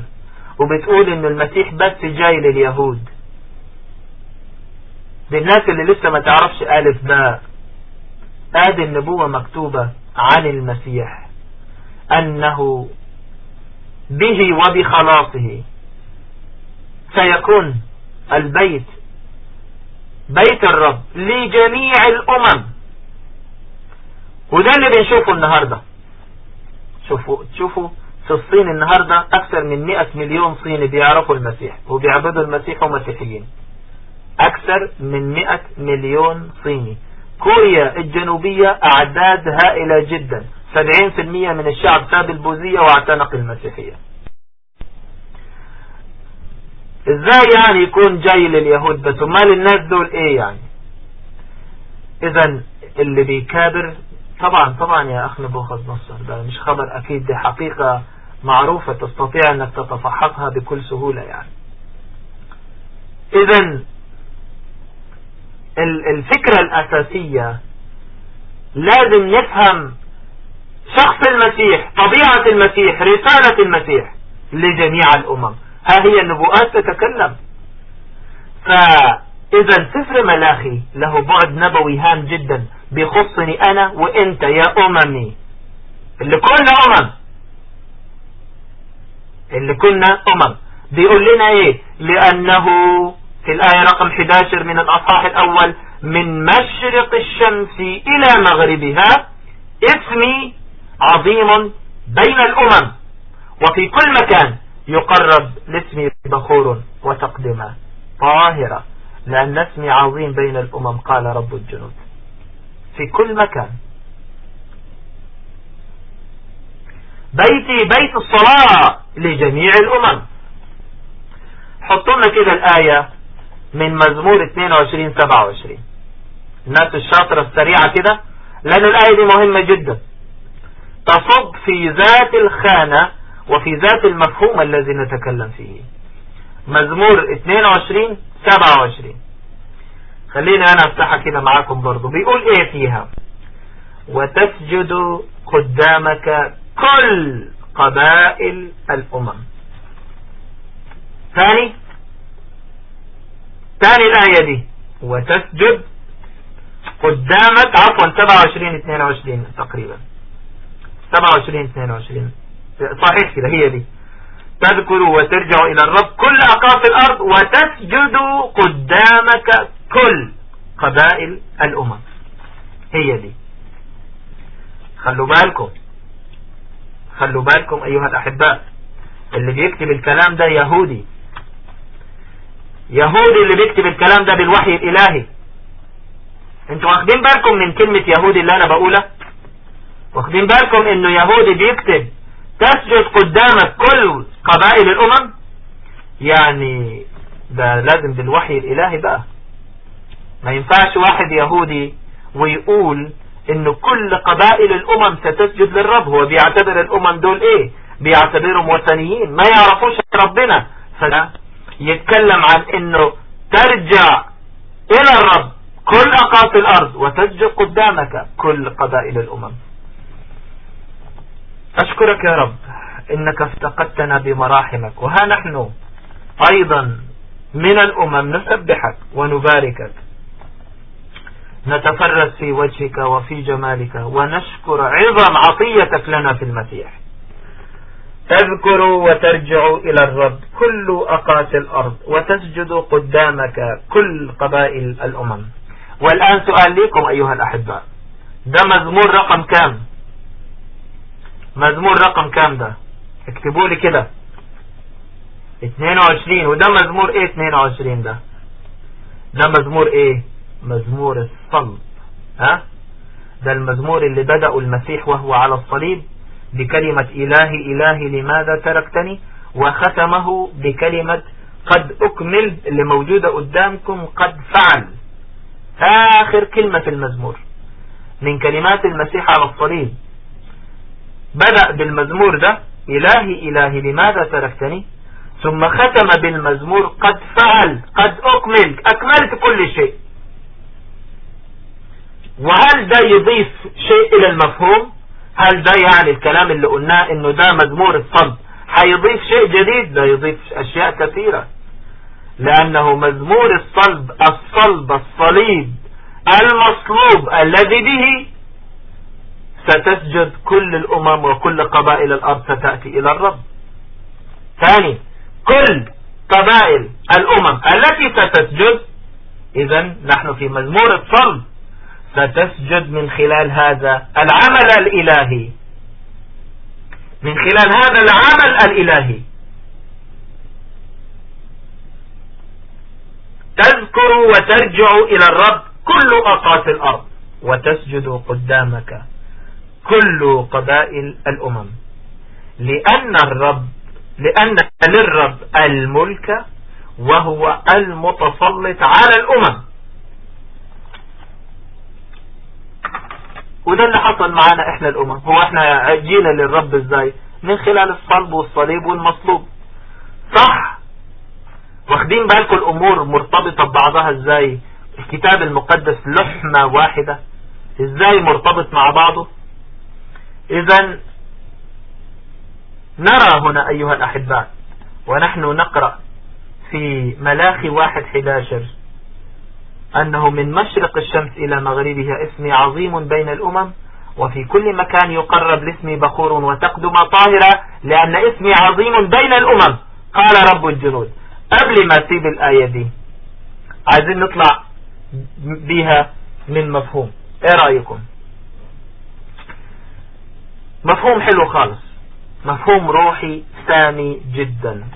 وبتقول إن المسيح بس جاي لليهود. دي الناس اللي لسه ما تعرفش ألف باء. آدي النبوة مكتوبة عن المسيح أنه به وبخلاصه. سيكون البيت بيت الرب لجميع الأمم. وده اللي بنشوفه النهاردة. شوفوا تشوفوا في الصين النهاردة أكثر من 100 مليون صيني بيعرفوا المسيح وبيعبدوا المسيح ومسيحيين أكثر من 100 مليون صيني. كوريا الجنوبية اعداد هائلة جدا. 70% من الشعب ساب البوذية واعتنق المسيحية. إزاي يعني يكون جاي لليهود؟ بس امال الناس دول إيه يعني؟ اذا اللي بيكابر طبعا طبعا يا اخ نبوخذ نصر ده مش خبر أكيد دي حقيقة معروفة تستطيع إنك تتفحصها بكل سهولة يعني. اذا الفكرة الأساسية لازم نفهم شخص المسيح طبيعة المسيح رسالة المسيح لجميع الأمم. ها هي النبوءات تتكلم. فإذا سفر ملاخي له بعد نبوي هام جدا. بيخصني أنا وإنت يا أممي. اللي كنا أمم. اللي كنا أمم. بيقول لنا إيه؟ لأنه في الآية رقم 11 من الأصحاح الأول من مشرق الشمس إلى مغربها اسمي عظيم بين الأمم. وفي كل مكان يقرب لاسمي بخور وتقدمة طاهرة لأن اسمي عظيم بين الأمم قال رب الجنود. في كل مكان. بيتي بيت الصلاة لجميع الأمم. حطونا كده الآية من مزمور 22 27 الناس الشاطرة السريعة كده لأن الآية دي مهمة جدا. تصب في ذات الخانة وفي ذات المفهوم الذي نتكلم فيه. مزمور 22 27 خليني أنا أفتحها كده معاكم برضو. بيقول إيه فيها؟ وتسجد قدامك كل قبائل الأمم. ثاني؟ ثاني الآية دي. وتسجد قدامك عفوا 27 22 تقريبا. 27 22 صحيح كده هي دي. تذكروا وترجعوا إلى الرب كل أقاف الأرض وتسجدوا قدامك كل قبائل الأمم. هي دي. خلوا بالكم. خلوا بالكم أيها الأحباء. اللي بيكتب الكلام ده يهودي. يهودي اللي بيكتب الكلام ده بالوحي الإلهي. أنتوا واخدين بالكم من كلمة يهودي اللي أنا بقولها؟ واخدين بالكم إنه يهودي بيكتب تسجد قدامك كل قبائل الأمم يعني ده لازم بالوحي الإلهي بقى. ما ينفعش واحد يهودي ويقول انه كل قبائل الأمم ستسجد للرب. هو بيعتبر الأمم دول إيه؟ بيعتبرهم وثنيين. ما يعرفوش ربنا. فلا يتكلم عن إنه ترجع إلى الرب كل أقاصي الأرض وتسجد قدامك كل قبائل الأمم. أشكرك يا رب. إنك افتقدتنا بمراحمك. وها نحن أيضا من الأمم. نسبحك ونباركك. نتفرس في وجهك وفي جمالك. ونشكر عظم عطيتك لنا في المسيح. تذكروا وترجعوا إلى الرب. كل أقاس الأرض. وتسجدوا قدامك كل قبائل الأمم. والآن سؤال لكم أيها الأحباء ده مزمور رقم كام؟ مزمور رقم كام ده؟ اكتبوا لي كده. 22 وده مزمور إيه 22 ده؟ ده مزمور إيه؟ مزمور الصلب. ها؟ ده المزمور اللي بدأ المسيح وهو على الصليب بكلمة إلهي إلهي لماذا تركتني؟ وختمه بكلمة قد أكمل اللي موجودة قدامكم قد فعل. آخر كلمة في المزمور. من كلمات المسيح على الصليب. بدأ بالمزمور ده إلهي إلهي لماذا تركتني؟ ثم ختم بالمزمور قد فعل قد أكمل أكملت كل شيء. وهل ده يضيف شيء إلى المفهوم؟ هل ده يعني الكلام اللي قلناه إنه ده مزمور الصلب هيضيف شيء جديد؟ ده يضيف أشياء كثيرة. لأنه مزمور الصلب الصلب الصليب المصلوب الذي به ستسجد كل الأمم وكل قبائل الأرض ستأتي إلى الرب. ثاني كل قبائل الأمم التي ستسجد اذا نحن في مزمور الصلب ستسجد من خلال هذا العمل الإلهي. من خلال هذا العمل الإلهي. تذكر وترجع إلى الرب كل أقاط الأرض. وتسجد قدامك. كل قبائل الأمم. لأن الرب لأن للرب الملك وهو المتسلط على الأمم. وده اللي حصل معانا إحنا الأمم. هو إحنا جينا للرب إزاي؟ من خلال الصلب والصليب والمصلوب. صح. واخدين بالكم الأمور مرتبطة ببعضها إزاي؟ الكتاب المقدس لحمة واحدة. إزاي مرتبط مع بعضه؟ اذا نرى هنا أيها الاحباء ونحن نقرأ في ملاخي واحد حداشر أنه من مشرق الشمس إلى مغربها اسمي عظيم بين الأمم وفي كل مكان يقرب لاسمي بخور وتقدم طاهرة لأن اسمي عظيم بين الأمم. قال رب الجنود قبل ما تسيب الآية دي عايزين نطلع بيها من مفهوم. إيه رأيكم؟ مفهوم حلو خالص. مفهوم روحي سامي جدا.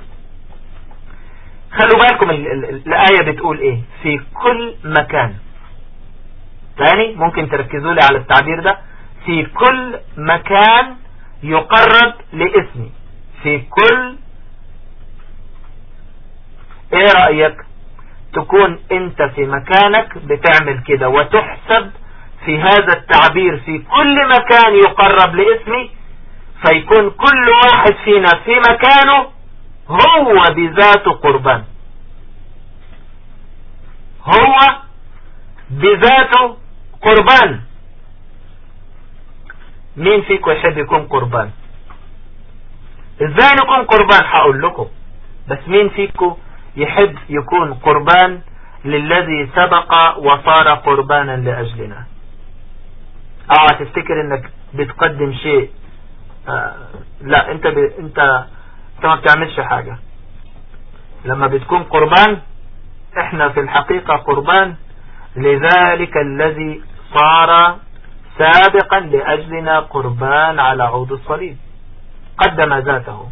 خلوا بالكم الآية بتقول إيه؟ في كل مكان. تاني ممكن تركزوا لي على التعبير ده. في كل مكان يقرب لاسمي. في كل إيه رأيك؟ تكون أنت في مكانك بتعمل كده وتحسب في هذا التعبير في كل مكان يقرب لاسمي فيكون كل واحد فينا في مكانه هو بذاته قربان. هو بذاته قربان. مين فيكم يحب يكون قربان؟ إزاي نكون قربان؟ هقول لكم. بس مين فيكم يحب يكون قربان للذي سبق وصار قربانا لأجلنا؟ آه تفتكر إنك بتقدم شيء آه لا أنت ب... أنت أنت ما بتعملش حاجة. لما بتكون قربان إحنا في الحقيقة قربان. لذلك الذي صار سابقا لأجلنا قربان على عود الصليب. قدم ذاته.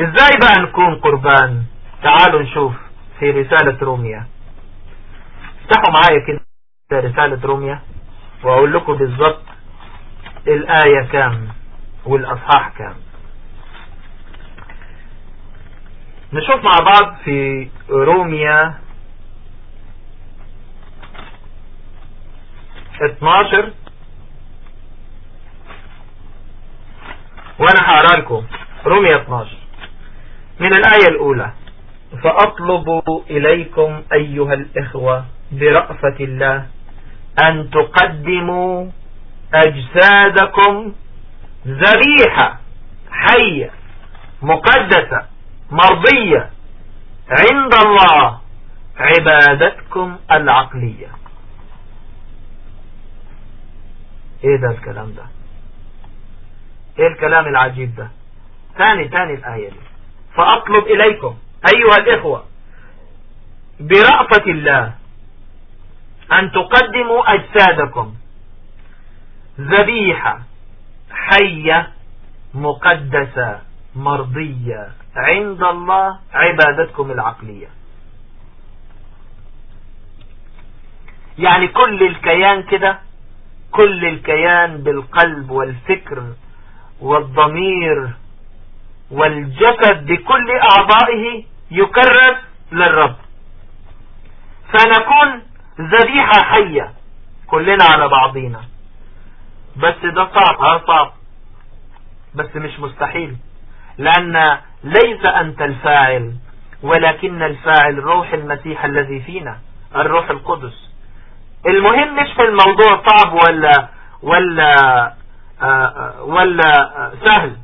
إزاي بقى نكون قربان؟ تعالوا نشوف في رسالة روميا افتحوا معايا كده. رسالة روميا وأقول لكم بالظبط الآية كام والأصحاح كام. نشوف مع بعض في روميا 12 وأنا هقرأ لكم. روميا 12 من الآية الأولى. فأطلب إليكم أيها الإخوة برأفة الله أن تقدموا أجسادكم ذبيحة حية مقدسة مرضية عند الله عبادتكم العقلية. إيه ده الكلام ده؟ إيه الكلام العجيب ده؟ ثاني ثاني الآية دي. فأطلب إليكم أيها الإخوة برأفة الله أن تقدموا أجسادكم. ذبيحة حية مقدسة مرضية. عند الله عبادتكم العقلية. يعني كل الكيان كده كل الكيان بالقلب والفكر والضمير والجسد بكل أعضائه يكرر للرب. فنكون ذبيحة حية. كلنا على بعضينا. بس ده صعب ها صعب. بس مش مستحيل. لأن ليس أنت الفاعل ولكن الفاعل روح المسيح الذي فينا الروح القدس. المهم مش في الموضوع صعب ولا ولا آه، آه، ولا آه، سهل.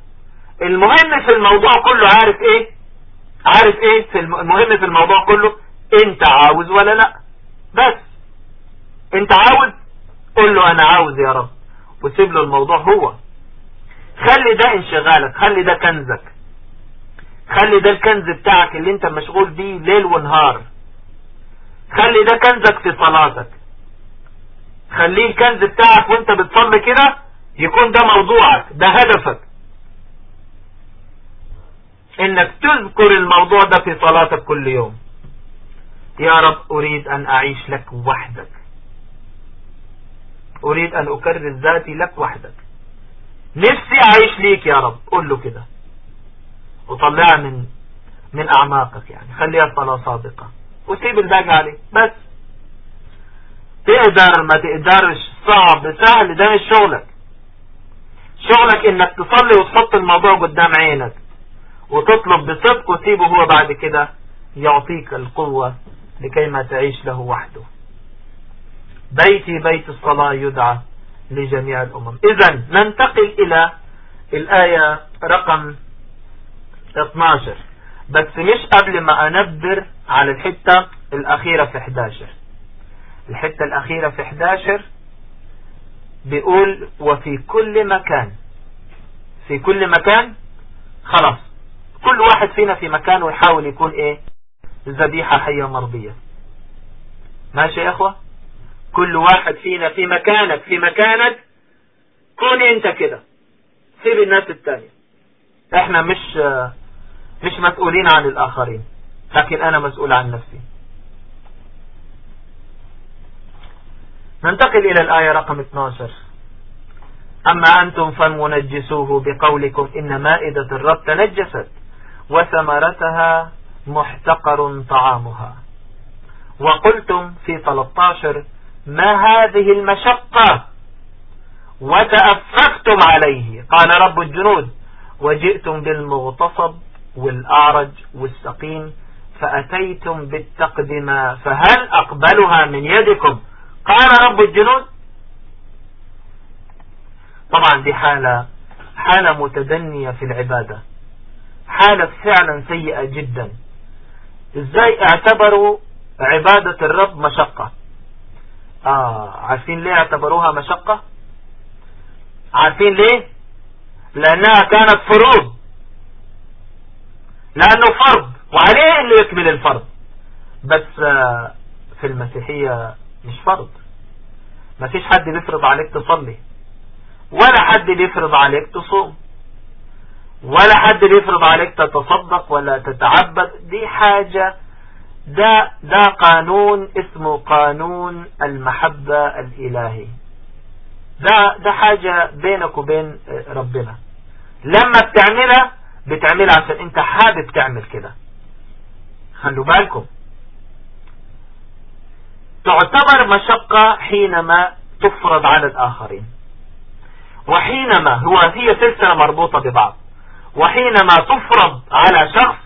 المهم في الموضوع كله عارف إيه؟ عارف إيه في المهم في الموضوع كله أنت عاوز ولا لأ. بس. انت عاوز؟ قول له أنا عاوز يا رب. وسيب له الموضوع هو. خلي ده انشغالك خلي ده كنزك. خلي ده الكنز بتاعك اللي انت مشغول بيه ليل ونهار. خلي ده كنزك في صلاتك. خليه الكنز بتاعك وانت بتصلي كده يكون ده موضوعك ده هدفك. إنك تذكر الموضوع ده في صلاتك كل يوم. يا رب أريد أن أعيش لك وحدك. أريد أن أكرر ذاتي لك وحدك. نفسي أعيش ليك يا رب. قول له كده. وطلعها من من أعماقك يعني. خليها صلاة صادقة. وسيب الباقي عليه بس. تقدر ما تقدرش. صعب. سهل. ده مش شغلك. شغلك إنك تصلي وتحط الموضوع قدام عينك. وتطلب بصدق وسيبه هو بعد كده يعطيك القوة لكي ما تعيش له وحده. بيتي بيت الصلاة يدعى لجميع الأمم. إذا ننتقل إلى الآية رقم 12 بس مش قبل ما أنبر على الحتة الأخيرة في 11 الحتة الأخيرة في 11 بيقول وفي كل مكان. في كل مكان؟ خلاص. كل واحد فينا في مكانه يحاول يكون إيه؟ ذبيحة حية مرضية. ماشي يا إخوة؟ كل واحد فينا في مكانك في مكانك كون أنت كده. سيب الناس التانية. إحنا مش مش مسؤولين عن الآخرين لكن أنا مسؤول عن نفسي. ننتقل إلى الآية رقم 12 أما أنتم فمنجسوه بقولكم إن مائدة الرب تنجست وثمرتها محتقر طعامها. وقلتم في 13 ما هذه المشقة؟ وتأففتم عليه. قال رب الجنود وجئتم بالمغتصب والأعرج والسقيم فأتيتم بالتقدمة فهل أقبلها من يدكم؟ قال رب الجنود. طبعا دي حالة حالة متدنية في العبادة حالة فعلا سيئة جدا. إزاي اعتبروا عبادة الرب مشقة؟ آه عارفين ليه اعتبروها مشقة؟ عارفين ليه؟ لأنها كانت فروض. لأنه فرض وعليه اللي يكمل الفرض. بس آه في المسيحية مش فرض. ما فيش حد بيفرض عليك تصلي ولا حد بيفرض عليك تصوم. ولا حد بيفرض عليك تتصدق ولا تتعبد. دي حاجة ده ده قانون اسمه قانون المحبة الإلهي. ده ده حاجة بينك وبين ربنا. لما بتعملها بتعملها عشان انت حابب تعمل كده. خلوا بالكم. تعتبر مشقة حينما تفرض على الآخرين. وحينما هو هي سلسلة مربوطة ببعض. وحينما تفرض على شخص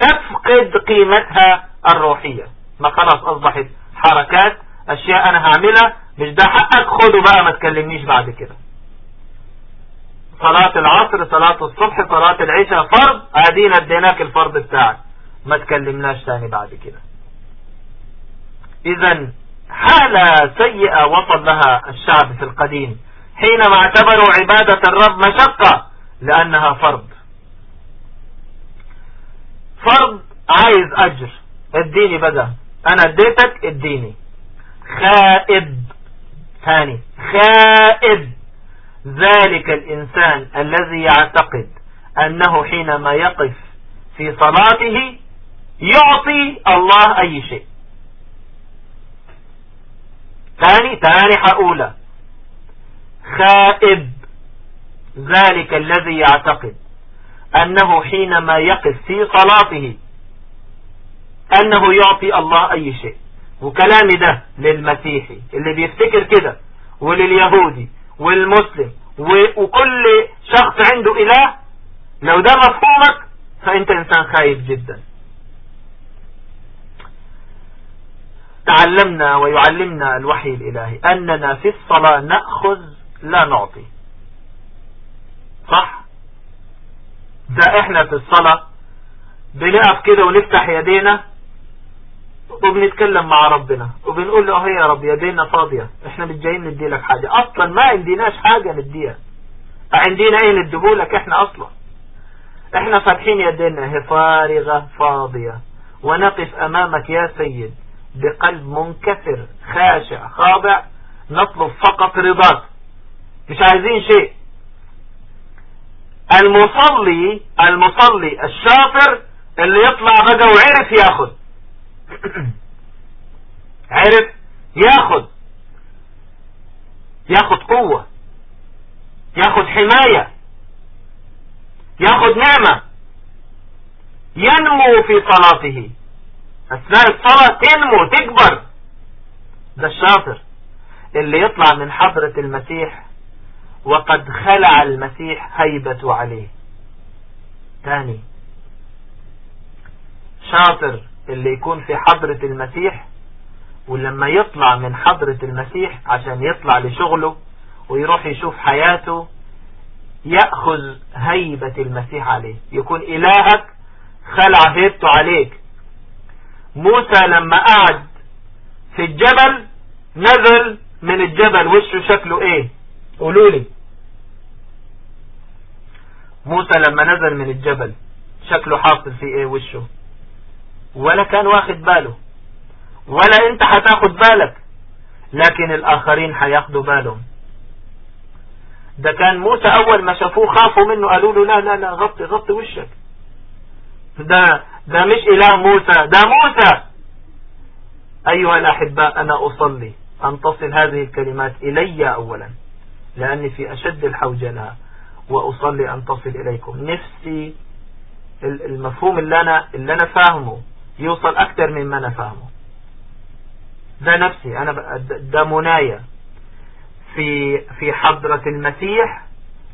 تفقد قيمتها الروحية. ما خلاص أصبحت حركات أشياء أنا هعملها مش ده حقك خده بقى ما تكلمنيش بعد كده. صلاة العصر صلاة الصبح صلاة العشاء فرض أدينا اديناك الفرض بتاعك. ما تكلمناش تاني بعد كده. اذا حالة سيئة وصل لها الشعب في القديم حينما اعتبروا عبادة الرب مشقة لأنها فرض. فرض عايز أجر. اديني بقى أنا اديتك اديني. خائب. ثاني. خائب. ذلك الإنسان الذي يعتقد أنه حينما يقف في صلاته يعطي الله أي شيء. ثاني ثاني حقولة خائب. ذلك الذي يعتقد أنه حينما يقف في صلاته أنه يعطي الله أي شيء. وكلامي ده للمسيحي اللي بيفتكر كده ولليهودي والمسلم وكل شخص عنده إله. لو ده مفهومك فأنت إنسان خايف جدا. تعلمنا ويعلمنا الوحي الإلهي أننا في الصلاة نأخذ لا نعطي. صح؟ ده إحنا في الصلاة بنقف كده ونفتح يدينا وبنتكلم مع ربنا وبنقول له يا رب يدينا فاضية إحنا مش جايين ندي لك حاجة. أصلا ما عندناش حاجة نديها. عندنا إيه نديهولك إحنا أصلا؟ إحنا فاتحين يدينا هي فارغة فاضية. ونقف امامك يا سيد بقلب منكسر خاشع خاضع نطلب فقط رضاك. مش عايزين شيء. المصلي المصلي الشاطر اللي يطلع بقى وعرف ياخد [clears throat] عرف ياخد ياخد قوة. ياخد حماية. ياخد نعمة. ينمو في صلاته. أثناء الصلاة تنمو تكبر. ده الشاطر اللي يطلع من حضرة المسيح وقد خلع المسيح هيبة عليه. تاني. شاطر اللي يكون في حضرة المسيح ولما يطلع من حضرة المسيح عشان يطلع لشغله ويروح يشوف حياته يأخذ هيبة المسيح عليه. يكون إلهك خلع هيبته عليك. موسى لما قعد في الجبل نزل من الجبل وشه شكله إيه؟ قولوا لي موسى لما نزل من الجبل. شكله حاصل في إيه وشه. ولا كان واخد باله. ولا أنت هتاخد بالك. لكن الآخرين هياخدوا بالهم. ده كان موسى أول ما شافوه خافوا منه. قالوا له لا لا لا غطي غطي وشك. ده ده مش إله موسى. ده موسى! أيها الاحباء أنا أصلي. ان تصل هذه الكلمات إلي اولا. لأني في أشد الحوجة لها وأصلي أن تصل إليكم. نفسي المفهوم اللي أنا اللي أنا فاهمه يوصل أكتر مما أنا فاهمه. ده نفسي. أنا ده منايا. في في حضرة المسيح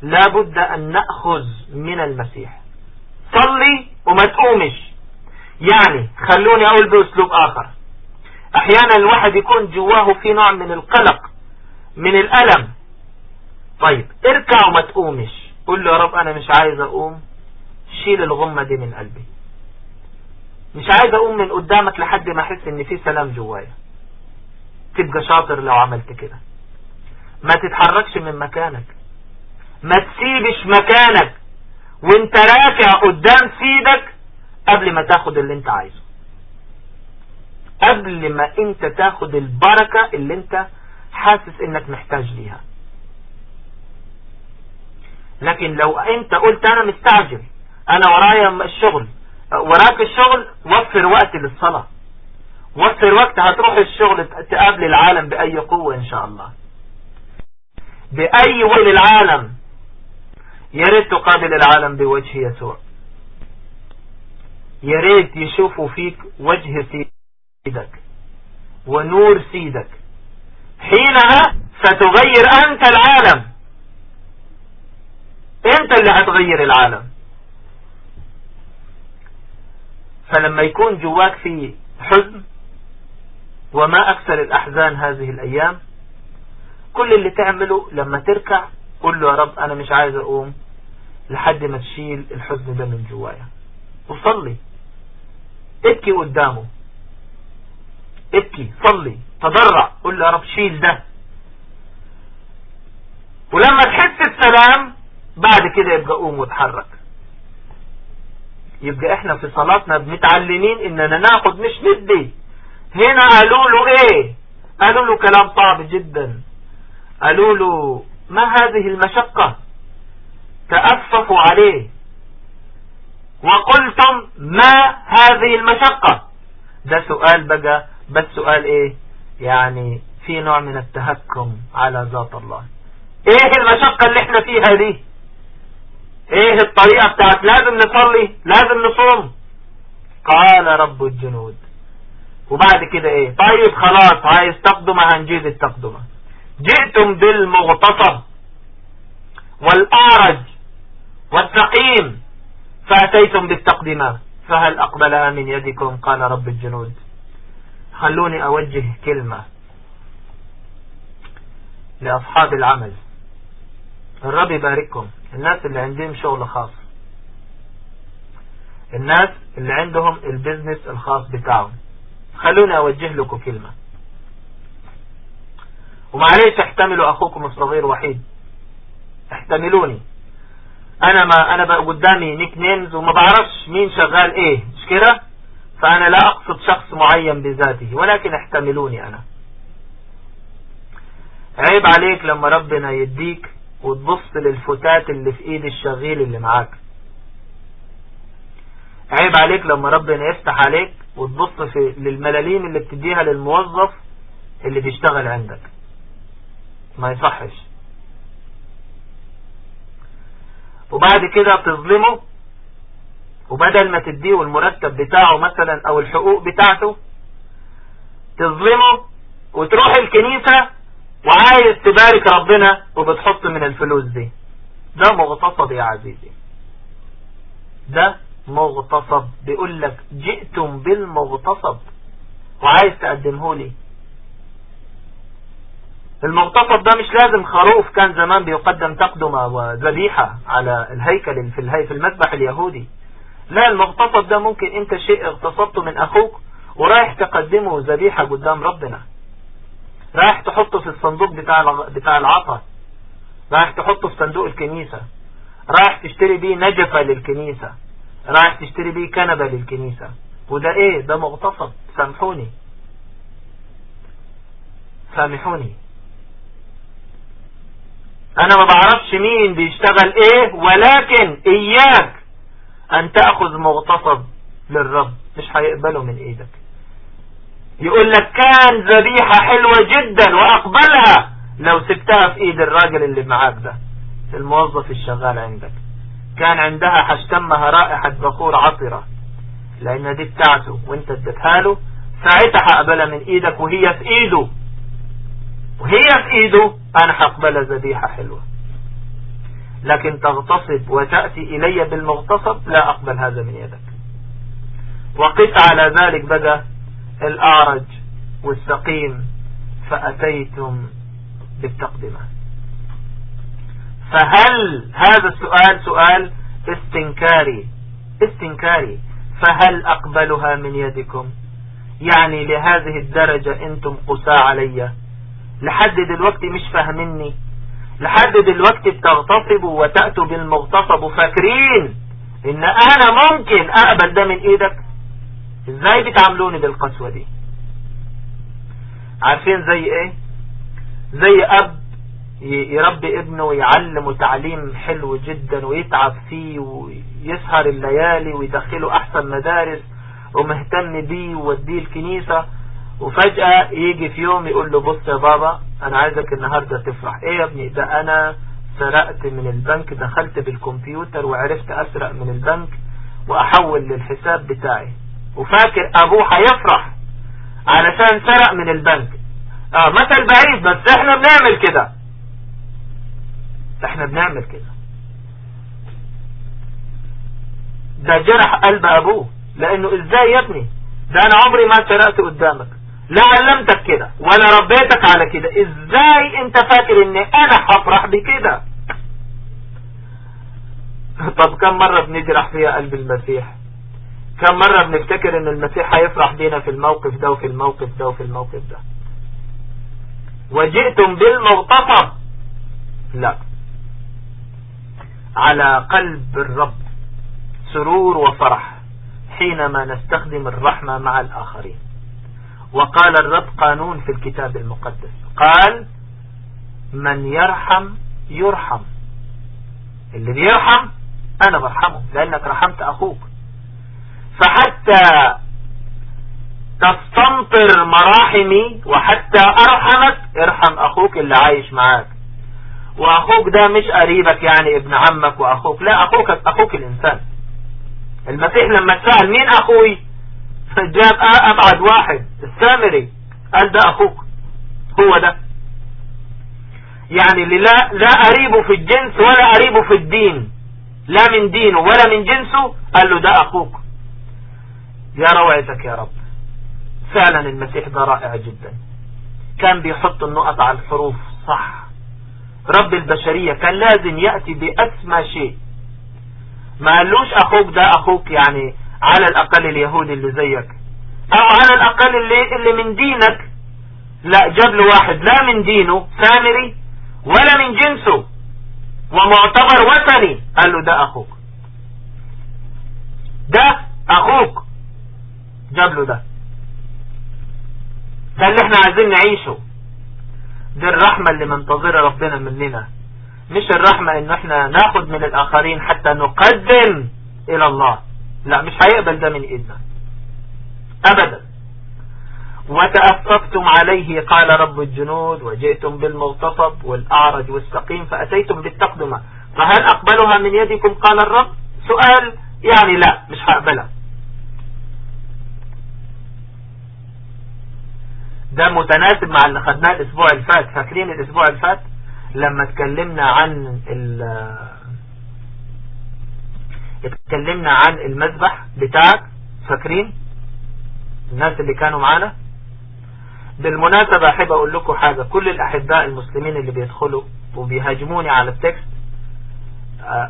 لابد أن نأخذ من المسيح. صلي وما تقومش. يعني خلوني أقول بأسلوب آخر. أحيانا الواحد يكون جواه في نوع من القلق من الألم. طيب اركع وما تقومش. قول له يا رب أنا مش عايز أقوم. شيل الغمة دي من قلبي. مش عايز أقوم من قدامك لحد ما أحس إن في سلام جوايا. تبقى شاطر لو عملت كده. ما تتحركش من مكانك. ما تسيبش مكانك. وانت راكع قدام سيدك قبل ما تاخد اللي انت عايزه. قبل ما انت تاخد البركة اللي انت حاسس إنك محتاج ليها. لكن لو انت قلت أنا مستعجل أنا ورايا الشغل وراك الشغل وفر وقت للصلاة. وفر وقت هتروح الشغل تقابل العالم بأي قوة إن شاء الله. بأي وجه العالم يا ريت تقابل العالم بوجه يسوع. يا ريت يشوفوا فيك وجه سيدك ونور سيدك. حينها ستغير أنت العالم. أنت اللي هتغير العالم؟ فلما يكون جواك في حزن وما أكثر الأحزان هذه الأيام كل اللي تعمله لما تركع قل له يا رب أنا مش عايز أقوم لحد ما تشيل الحزن ده من جوايا. وصلي. ابكي قدامه. ابكي صلي تضرع قل له يا رب شيل ده. ولما تحس السلام بعد كده يبقى قوم وتحرك يبقى إحنا في صلاتنا متعلمين إننا ناخد مش ندي. هنا قالوا له إيه؟ قالوا له كلام صعب جدا. قالوا له ما هذه المشقة؟ تأسفوا عليه. وقلتم ما هذه المشقة؟ ده سؤال بقى بس سؤال إيه؟ يعني في نوع من التهكم على ذات الله. إيه المشقة اللي إحنا فيها دي؟ إيه الطريقة بتاعت لازم نصلي؟ لازم نصوم. قال رب الجنود. وبعد كده إيه؟ طيب خلاص عايز تقدمة هنجيب التقدمة. جئتم بالمغتصب والأعرج والسقيم فأتيتم بالتقدمة. فهل أقبلها من يدكم؟ قال رب الجنود. خلوني أوجه كلمة لأصحاب العمل. الرب يبارككم. الناس اللي عندهم شغل خاص. الناس اللي عندهم ال business الخاص بتاعهم. خلوني أوجه لكم كلمة. ومعليش احتملوا أخوكم الصغير وحيد. احتملوني. أنا ما أنا بقى قدامي nicknames وما بعرفش مين شغال إيه. مش كده؟ فأنا لا أقصد شخص معين بذاته ولكن احتملوني أنا. عيب عليك لما ربنا يديك وتبص للفتات اللي في ايد الشغيل اللي معاك. عيب عليك لما ربنا يفتح عليك وتبص في للملاليم اللي بتديها للموظف اللي بيشتغل عندك. ما يصحش. وبعد كده تظلمه وبدل ما تديه المرتب بتاعه مثلا أو الحقوق بتاعته تظلمه وتروح الكنيسة وعايز تبارك ربنا وبتحط من الفلوس دي. ده مغتصب يا عزيزي. ده مغتصب. بيقول لك جئتم بالمغتصب. وعايز تقدمه لي. المغتصب ده مش لازم خروف. كان زمان بيقدم تقدمة وذبيحة على الهيكل في الهي في المذبح اليهودي. لا المغتصب ده ممكن انت شيء اغتصبته من أخوك ورايح تقدمه ذبيحة قدام ربنا. رايح تحطه في الصندوق بتاع بتاع العطا. رايح تحطه في صندوق الكنيسة. رايح تشتري بيه نجفة للكنيسة. رايح تشتري بيه كنبة للكنيسة. وده إيه؟ ده مغتصب. سامحوني. سامحوني. أنا ما بعرفش مين بيشتغل إيه ولكن إياك أن تأخذ مغتصب للرب. مش هيقبله من إيدك. يقول لك كان ذبيحة حلوة جدا وأقبلها. لو سبتها في إيد الراجل اللي معاك ده. الموظف الشغال عندك. كان عندها حشتمها رائحة بخور عطرة. لأن دي بتاعته وأنت اديتها له ساعتها هقبلها من إيدك وهي في إيده. وهي في إيده أنا هقبل ذبيحة حلوة. لكن تغتصب وتأتي إلي بالمغتصب لا أقبل هذا من يدك. وقف على ذلك بدا الاعرج والسقيم فأتيتم بالتقدمة. فهل هذا السؤال سؤال استنكاري؟ استنكاري. فهل أقبلها من يدكم؟ يعني لهذه الدرجة أنتم قسى علي. لحد دلوقتي مش فاهميني. لحد دلوقتي بتغتصبوا وتأتوا بالمغتصب وفاكرين إن أنا ممكن أقبل ده من إيدك؟ إزاي بتعاملوني بالقسوة دي؟ عارفين زي إيه؟ زي أب يربي ابنه ويعلمه تعليم حلو جدا ويتعب فيه ويسهر الليالي ويدخله أحسن مدارس ومهتم بيه ووديه الكنيسة وفجأة يجي في يوم يقول له بص يا بابا أنا عايزك النهاردة تفرح. إيه يا ابني؟ ده أنا سرقت من البنك دخلت بالكمبيوتر وعرفت أسرق من البنك وأحول للحساب بتاعي. وفاكر أبوه هيفرح علشان سرق من البنك. آه مثل بعيد بس إحنا بنعمل كده. إحنا بنعمل كده. ده جرح قلب أبوه لأنه إزاي يا ابني؟ ده أنا عمري ما سرقت قدامك. لا علمتك كده ولا ربيتك على كده. إزاي أنت فاكر إن أنا هفرح بكده؟ [laughs] طب كم مرة بنجرح فيها قلب المسيح؟ كم مرة بنفتكر إن المسيح هيفرح بينا في الموقف ده وفي الموقف ده وفي الموقف ده. وجئتم بالمغتصب. لا. على قلب الرب. سرور وفرح. حينما نستخدم الرحمة مع الآخرين. وقال الرب قانون في الكتاب المقدس. قال من يرحم يرحم. اللي بيرحم أنا برحمه لأنك رحمت أخوك. فحتى تستمطر مراحمي وحتى أرحمك ارحم أخوك اللي عايش معاك. وأخوك ده مش قريبك يعني ابن عمك وأخوك لا أخوك أخوك الإنسان. المسيح لما سأل مين أخوي؟ [laughs] جاب أبعد واحد السامري. قال ده أخوك. هو ده. يعني لا, لا قريبه في الجنس ولا قريبه في الدين. لا من دينه ولا من جنسه قال له ده أخوك. يا روعتك يا رب. فعلا المسيح ده رائع جدا. كان بيحط النقط على الحروف صح. رب البشرية كان لازم يأتي بأسمى شيء. ما قالوش أخوك ده أخوك يعني على الأقل اليهودي اللي زيك. أو على الأقل اللي, اللي من دينك. لا جاب له واحد لا من دينه سامري ولا من جنسه. ومعتبر وثني. قال له ده أخوك. ده أخوك. جاب له ده. ده اللي إحنا عايزين نعيشه. دي الرحمة اللي منتظرة ربنا مننا. مش الرحمة إن إحنا ناخد من الآخرين حتى نقدم إلى الله. لا مش هيقبل ده من إيدنا. ابدا. وتأففتم عليه قال رب الجنود وجئتم بالمغتصب والأعرج والسقيم فأتيتم بالتقدمة. فهل أقبلها من يدكم؟ قال الرب. سؤال يعني لا مش هقبلها. ده متناسب مع اللي خدناه الأسبوع الفات فاكرين الأسبوع الفات لما اتكلمنا عن اتكلمنا عن المذبح بتاعك. فاكرين؟ الناس اللي كانوا معانا؟ بالمناسبة أحب أقول لكم حاجة. كل الأحباء المسلمين اللي بيدخلوا وبيهاجموني على التكست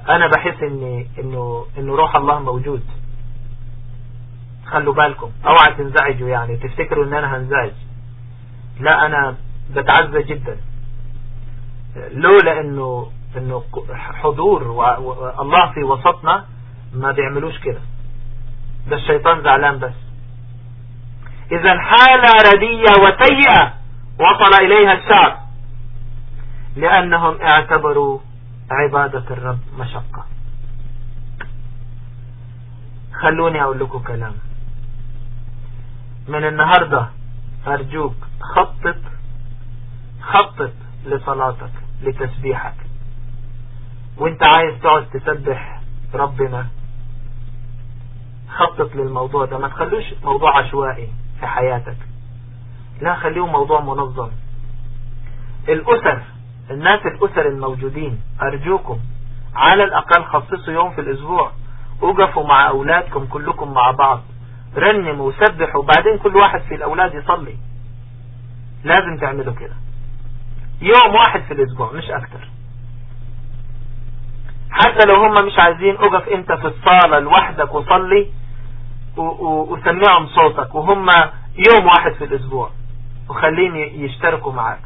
أنا بحس ان انه إنه روح الله موجود. خلوا بالكم. أوعى تنزعجوا يعني. تفتكروا إن أنا هنزعج. لا أنا بتعزى جدا. لولا إنه إنه حضور والله في وسطنا ما بيعملوش كده. ده الشيطان زعلان بس. إذا حالة ردية وسيئة وصل إليها الشعب لأنهم اعتبروا عبادة الرب مشقة. خلوني أقول لكم كلام. من النهاردة أرجوك خطط خطط لصلاتك لتسبيحك. وإنت عايز تقعد تسبح ربنا خطط للموضوع ده. ما تخلوش موضوع عشوائي في حياتك. لا خليه موضوع منظم. الأسر الناس الأسر الموجودين أرجوكم على الأقل خصصوا يوم في الأسبوع. وقفوا مع أولادكم كلكم مع بعض. رنموا وسبحوا وبعدين كل واحد في الأولاد يصلي. لازم تعملوا كده. يوم واحد في الأسبوع مش أكتر. حتى لو هم مش عايزين أقف أنت في الصالة لوحدك وصلي وسمعهم صوتك. وهم يوم واحد في الأسبوع. وخليهم يشتركوا معاك.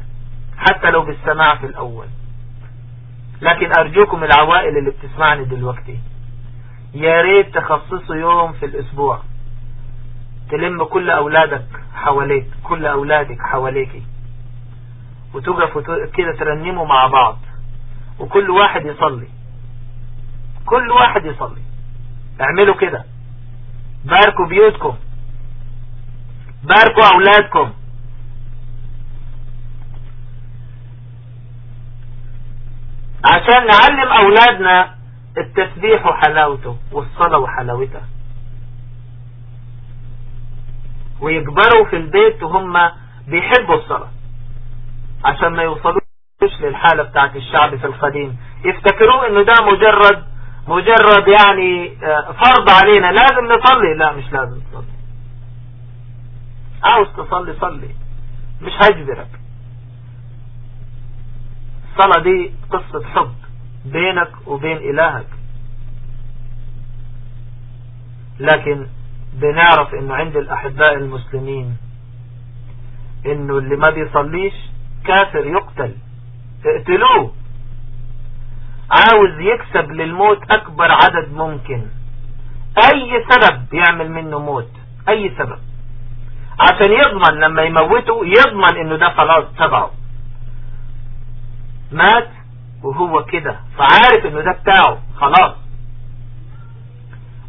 حتى لو بالسماع في الأول. لكن أرجوكم العوائل اللي بتسمعني دلوقتي. يا ريت تخصصوا يوم في الأسبوع. تلم كل أولادك حواليك كل أولادك حواليك وتقفوا كده ترنموا مع بعض. وكل واحد يصلي. كل واحد يصلي. اعملوا كده. باركوا بيوتكم. باركوا أولادكم. عشان نعلم أولادنا التسبيح وحلاوته والصلاة وحلاوتها ويكبروا في البيت وهم بيحبوا الصلاة. عشان ما يوصلوش للحالة بتاعت الشعب في القديم. يفتكروا إنه ده مجرد مجرد يعني فرض علينا. لازم نصلي. لا مش لازم تصلي عاوز تصلي صلي. مش هجبرك. الصلاة دي قصة حب بينك وبين إلهك. لكن بنعرف إنه عند الأحباء المسلمين إنه اللي ما بيصليش كافر يقتل. اقتلوه. عاوز يكسب للموت أكبر عدد ممكن. أي سبب يعمل منه موت؟ أي سبب. عشان يضمن لما يموته يضمن إنه ده خلاص تبعه. مات وهو كده فعارف إنه ده بتاعه خلاص.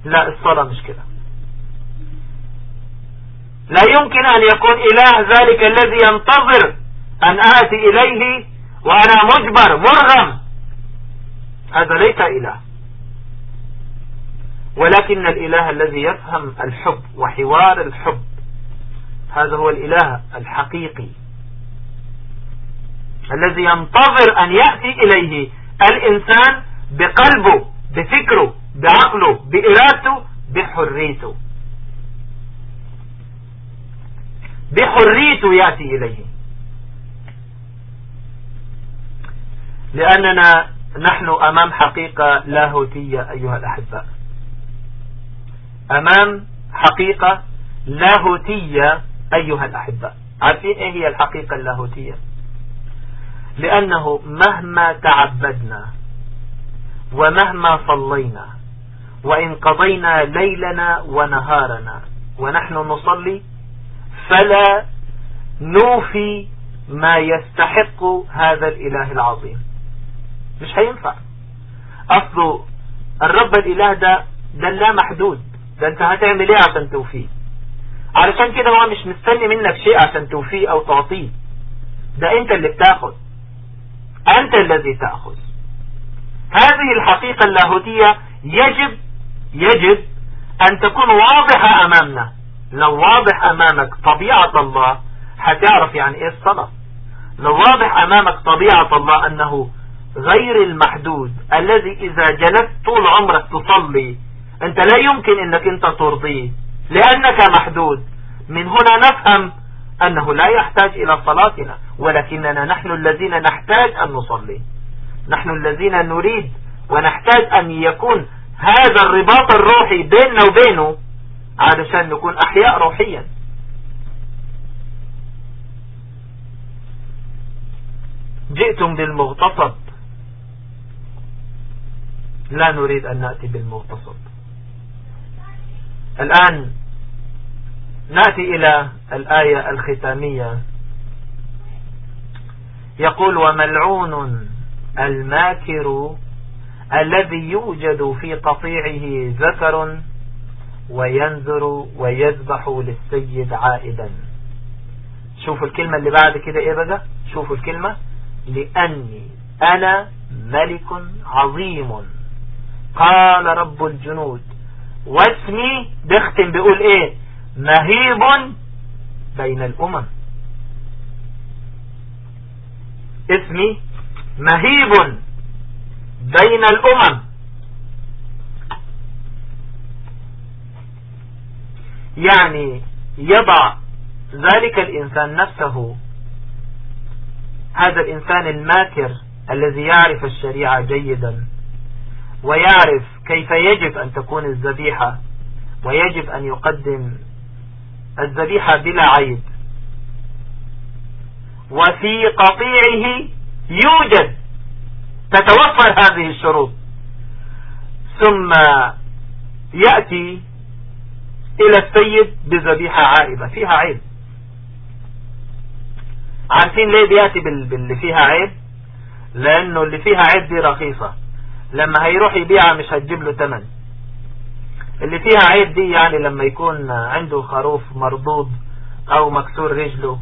لا الصلاة مش كده. لا يمكن أن يكون إله ذلك الذي ينتظر أن آتي إليه وأنا مجبر مرغم. هذا ليس إله. ولكن الإله الذي يفهم الحب وحوار الحب هذا هو الإله الحقيقي. الذي ينتظر أن يأتي إليه الإنسان بقلبه بفكره بعقله بإرادته بحريته. بحريته يأتي إليه. لأننا نحن أمام حقيقة لاهوتية أيها الأحباء أمام حقيقة لاهوتية أيها الأحباء عارفين إيه هي الحقيقة اللاهوتية لأنه مهما تعبدنا ومهما صلينا وإن قضينا ليلنا ونهارنا ونحن نصلي فلا نوفي ما يستحق هذا الإله العظيم. مش هينفع. أصله الرب الإله ده ده لا محدود. ده أنت هتعمل إيه عشان توفيه؟ علشان كده هو مش مستني منك شيء عشان توفيه أو تعطيه. ده أنت اللي بتاخد. أنت الذي تأخذ. هذه الحقيقة اللاهوتية يجب يجب أن تكون واضحة أمامنا. لو واضح أمامك طبيعة الله هتعرف يعني إيه الصلاة لو واضح أمامك طبيعة الله أنه غير المحدود الذي إذا جلست طول عمرك تصلي أنت لا يمكن أنك أنت ترضيه لأنك محدود. من هنا نفهم أنه لا يحتاج إلى صلاتنا ولكننا نحن الذين نحتاج أن نصلي. نحن الذين نريد ونحتاج أن يكون هذا الرباط الروحي بيننا وبينه علشان نكون أحياء روحيا. جئتم بالمغتصب. لا نريد أن نأتي بالمغتصب. الآن نأتي إلى الآية الختامية. يقول وملعون الماكر الذي يوجد في قطيعه ذكر وينذر ويذبح للسيد عائدا. شوفوا الكلمة اللي بعد كده إيه بقى؟ شوفوا الكلمة. لأني أنا ملك عظيم. قال رب الجنود. واسمي بيختم بيقول إيه؟ مهيب بين الأمم. اسمي مهيب بين الأمم. يعني يضع ذلك الإنسان نفسه هذا الإنسان الماكر الذي يعرف الشريعة جيدا ويعرف كيف يجب أن تكون الذبيحة ويجب أن يقدم الذبيحة بلا عيب. وفي قطيعه يوجد تتوفر هذه الشروط. ثم يأتي إلى السيد بذبيحة عائبة. فيها عيب. عارفين ليه بيأتي باللي فيها عيب؟ لأنه اللي فيها عيب دي رخيصة. لما هيروح يبيعها مش هتجيب له تمن. اللي فيها عيب دي يعني لما يكون عنده خروف مردود أو مكسور رجله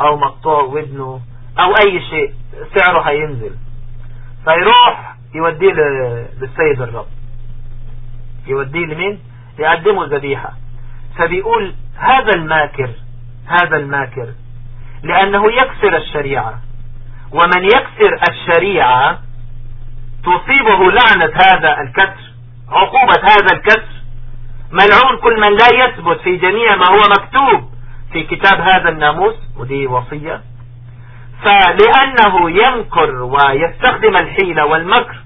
أو مقطوع ودنه أو أي شيء سعره هينزل. فيروح يوديه للسيد الرب. يوديه لمين؟ يقدمه ذبيحة فبيقول هذا الماكر هذا الماكر لأنه يكسر الشريعة. ومن يكسر الشريعة تصيبه لعنة هذا الكسر عقوبة هذا الكسر. ملعون كل من لا يثبت في جميع ما هو مكتوب في كتاب هذا الناموس ودي وصية. فلأنه ينكر ويستخدم الحيلة والمكر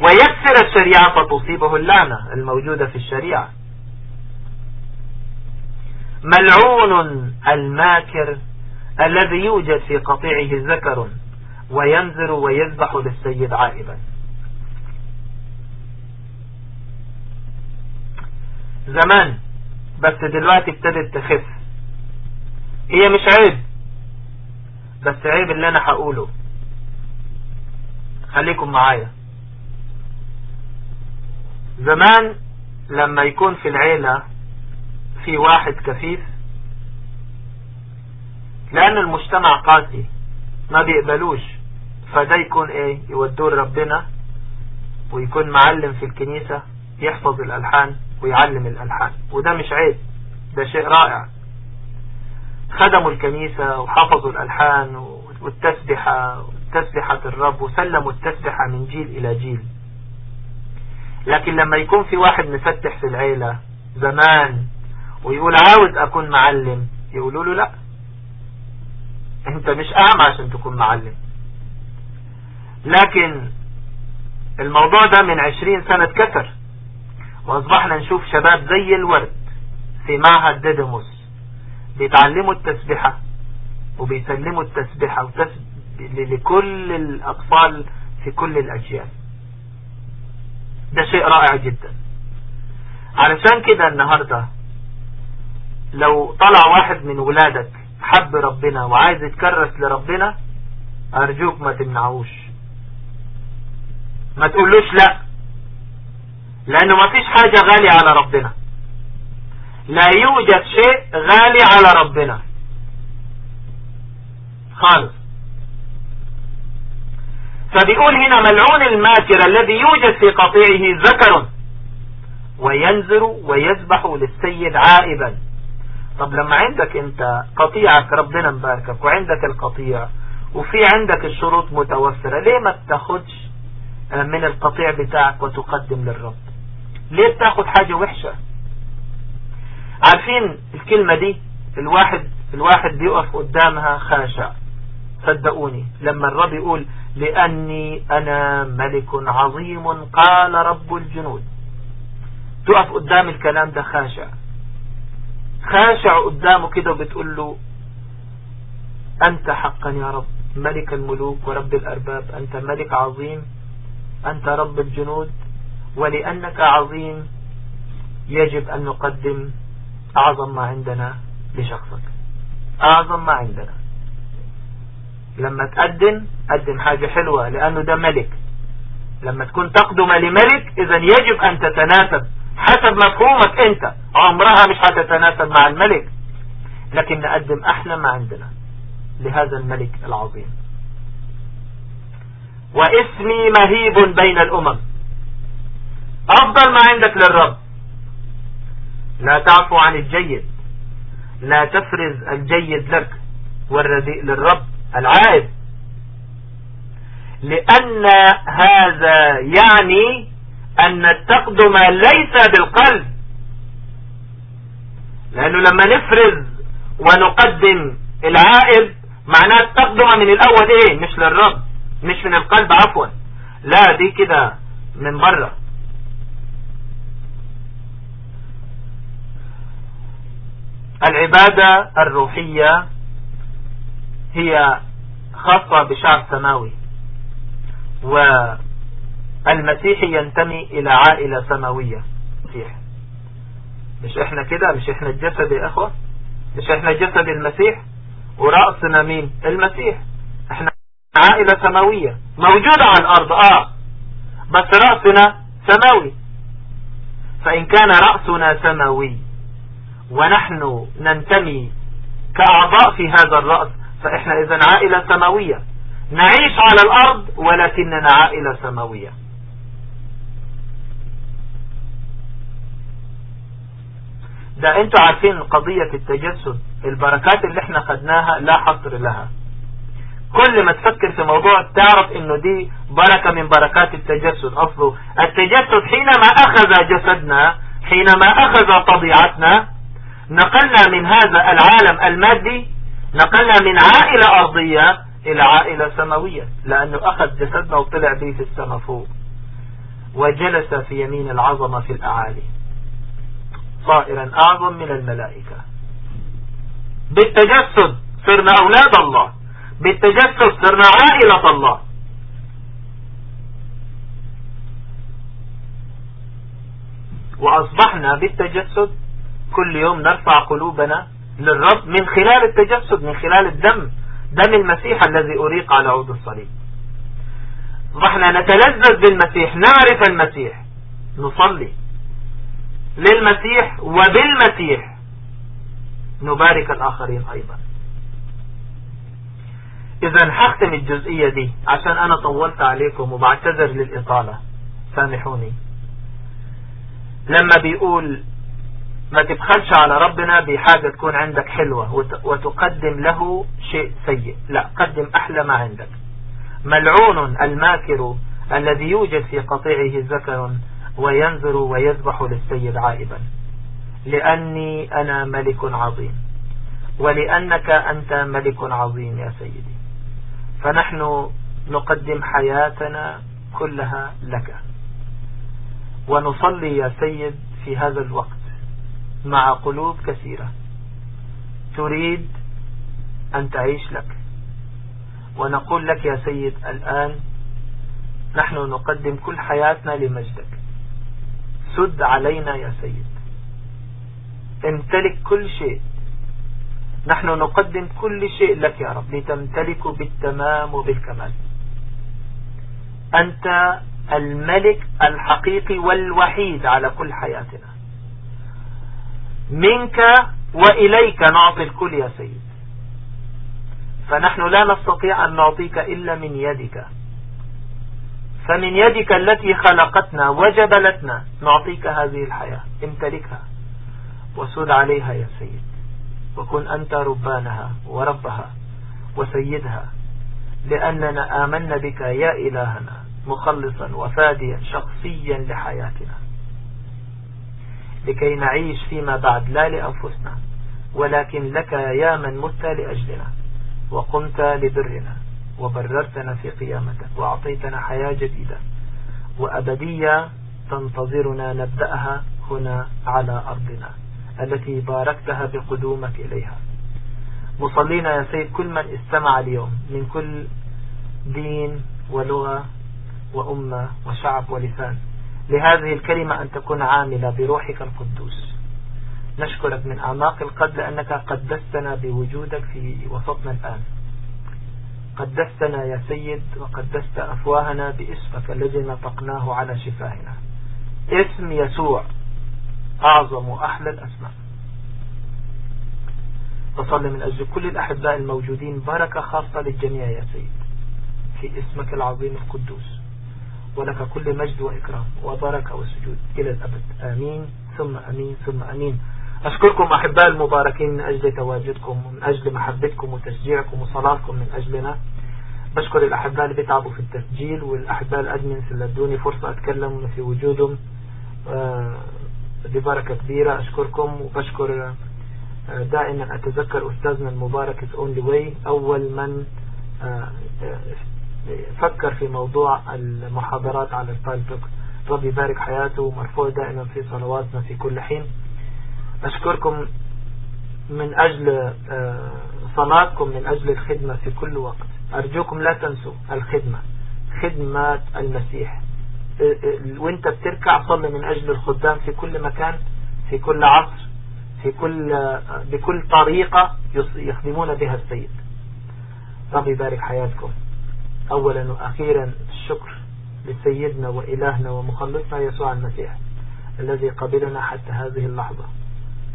ويكسر الشريعة فتصيبه اللعنة الموجودة في الشريعة. ملعون الماكر الذي يوجد في قطيعه ذكر وينذر ويذبح للسيد عائبا. زمان بس دلوقتي ابتدت تخف. هي مش عيب. بس عيب اللي أنا هقوله. خليكم معايا. زمان لما يكون في العيلة في واحد كفيف لأن المجتمع قاسي ما بيقبلوش. فده يكون إيه؟ يودوه لربنا ويكون معلم في الكنيسة يحفظ الألحان ويعلم الألحان. وده مش عيب ده شيء رائع. خدموا الكنيسة وحفظوا الألحان والتسبحة تسبحة الرب وسلموا التسبحة من جيل إلى جيل. لكن لما يكون في واحد مفتح في العيلة زمان ويقول عاوز أكون معلم. يقولوا له لا. أنت مش أعمى عشان تكون معلم. لكن الموضوع ده من عشرين سنة كثر وأصبحنا نشوف شباب زي الورد في معهد ديدموس بيتعلموا التسبحة وبيسلموا التسبحة لكل الأطفال في كل الأجيال. ده شيء رائع جدا. علشان كده النهاردة لو طلع واحد من ولادك حب ربنا وعايز يتكرس لربنا أرجوك ما تمنعوش. ما تقولوش لا لأنه ما فيش حاجة غالية على ربنا. لا يوجد شيء غالي على ربنا. خالص. فبيقول هنا ملعون الماكر الذي يوجد في قطيعه ذكر وينزر ويذبح للسيد عائبا. طب لما عندك انت قطيعك ربنا مباركك وعندك القطيع وفي عندك الشروط متوفرة ليه ما تاخدش من القطيع بتاعك وتقدم للرب؟ ليه بتاخد حاجة وحشة؟ عارفين الكلمة دي؟ الواحد الواحد بيقف قدامها خاشع. صدقوني لما الرب يقول لأني أنا ملك عظيم قال رب الجنود. تقف قدام الكلام ده خاشع. خاشع قدامه كده وبتقول له أنت حقا يا رب ملك الملوك ورب الأرباب أنت ملك عظيم أنت رب الجنود ولأنك عظيم يجب أن نقدم أعظم ما عندنا لشخصك. أعظم ما عندنا. لما تقدم قدم حاجة حلوة لأنه ده ملك. لما تكون تقدم لملك إذا يجب أن تتناسب حسب مفهومك أنت. عمرها مش هتتناسب مع الملك. لكن نقدم أحلى ما عندنا لهذا الملك العظيم. واسمي مهيب بين الأمم. أفضل ما عندك للرب. لا تعفو عن الجيد. لا تفرز الجيد لك والرديء للرب العائد. لأن هذا يعني أن التقدم ليس بالقلب. لأنه لما نفرز ونقدم العائد معناه التقدم من الأول إيه؟ مش للرب مش من القلب عفوا. لا دي كده من بره. العبادة الروحية هي خاصة بشعب سماوي. والمسيح ينتمي إلى عائلة سماوية. مسيح مش إحنا كده؟ مش إحنا الجسد يا إخوة؟ مش إحنا جسد المسيح؟ ورأسنا مين؟ المسيح. إحنا عائلة سماوية. موجودة على الأرض آه. بس رأسنا سماوي. فإن كان رأسنا سماوي ونحن ننتمي كأعضاء في هذا الرأس فإحنا إذا عائلة سماوية. نعيش على الأرض ولكننا عائلة سماوية. ده أنتوا عارفين قضية التجسد البركات اللي إحنا خدناها لا حصر لها. كل ما تفكر في موضوع تعرف انه دي بركة من بركات التجسد. أصله التجسد حينما أخذ جسدنا حينما أخذ طبيعتنا نقلنا من هذا العالم المادي نقلنا من عائلة أرضية إلى عائلة سماوية لأنه أخذ جسدنا وطلع به في السماء فوق وجلس في يمين العظمة في الأعالي. صائرا أعظم من الملائكة. بالتجسد صرنا أولاد الله. بالتجسد صرنا عائلة الله. وأصبحنا بالتجسد كل يوم نرفع قلوبنا للرب من خلال التجسد من خلال الدم دم المسيح الذي أريق على عود الصليب. نحن نتلذذ بالمسيح نعرف المسيح. نصلي. للمسيح وبالمسيح. نبارك الآخرين أيضا. إذا حختم الجزئية دي عشان أنا طولت عليكم وبعتذر للإطالة. سامحوني. لما بيقول ما تبخلش على ربنا بحاجة تكون عندك حلوة وتقدم له شيء سيء. لا قدم أحلى ما عندك. ملعون الماكر الذي يوجد في قطيعه ذكر وينذر ويذبح للسيد عائبا. لأني أنا ملك عظيم. ولأنك أنت ملك عظيم يا سيدي. فنحن نقدم حياتنا كلها لك. ونصلي يا سيد في هذا الوقت مع قلوب كثيرة. تريد أن تعيش لك. ونقول لك يا سيد الآن نحن نقدم كل حياتنا لمجدك. سد علينا يا سيد. امتلك كل شيء. نحن نقدم كل شيء لك يا رب. لتمتلك بالتمام وبالكمال. أنت الملك الحقيقي والوحيد على كل حياتنا. منك وإليك نعطي الكل يا سيد. فنحن لا نستطيع أن نعطيك إلا من يدك. فمن يدك التي خلقتنا وجبلتنا نعطيك هذه الحياة امتلكها. وسود عليها يا سيد. وكن أنت ربانها وربها وسيدها لأننا آمنا بك يا إلهنا مخلصا وفاديا شخصيا لحياتنا. لكي نعيش فيما بعد لا لأنفسنا ولكن لك يا من مت لأجلنا وقمت لبرنا. وبررتنا في قيامتك وأعطيتنا حياة جديدة وأبدية تنتظرنا نبدأها هنا على أرضنا التي باركتها بقدومك إليها. مصلينا يا سيد كل من استمع اليوم من كل دين ولغة وأمة وشعب ولسان لهذه الكلمة أن تكون عاملة بروحك القدوس. نشكرك من أعماق القلب لأنك قدستنا بوجودك في وسطنا الآن. قدستنا يا سيد وقدست أفواهنا باسمك الذي نطقناه على شفاهنا. اسم يسوع أعظم وأحلى الأسماء. وصلي من أجل كل الأحباء الموجودين بركة خاصة للجميع يا سيد. في اسمك العظيم القدوس. ولك كل مجد وإكرام وبركة وسجود إلى الأبد. آمين. ثم أمين. ثم أمين. أشكركم أحباء المباركين من أجل تواجدكم ومن أجل محبتكم وتشجيعكم وصلاتكم من أجلنا. بشكر الأحباء اللي بيتعبوا في التسجيل والأحباء ال admins اللي ادوني فرصة أتكلم في وجودهم. آه، ببركة كبيرة أشكركم. وبشكر آه، دائما أتذكر أستاذنا المبارك Only Way أول من آه، فكر في موضوع المحاضرات على البالتوك ربي يبارك حياته مرفوع دائما في صلواتنا في كل حين. أشكركم من أجل آه، صلاتكم من أجل الخدمة في كل وقت. أرجوكم لا تنسوا الخدمة خدمة المسيح. آه، آه، وأنت بتركع صلي من أجل الخدام في كل مكان في كل عصر في كل بكل طريقة يخدمون بها السيد. ربي يبارك حياتكم. أولا وأخيرا الشكر لسيدنا وإلهنا ومخلصنا يسوع المسيح الذي قبلنا حتى هذه اللحظة.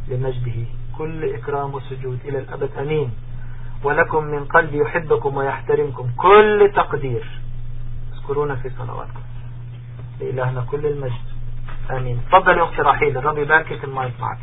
لمجده. كل إكرام وسجود إلى الأبد أمين. ولكم من قلب يحبكم ويحترمكم. كل تقدير. اذكرونا في صلواتكم. لإلهنا كل المجد. آمين. تفضل يا أختي رحيل. الرب يباركك المايك معك.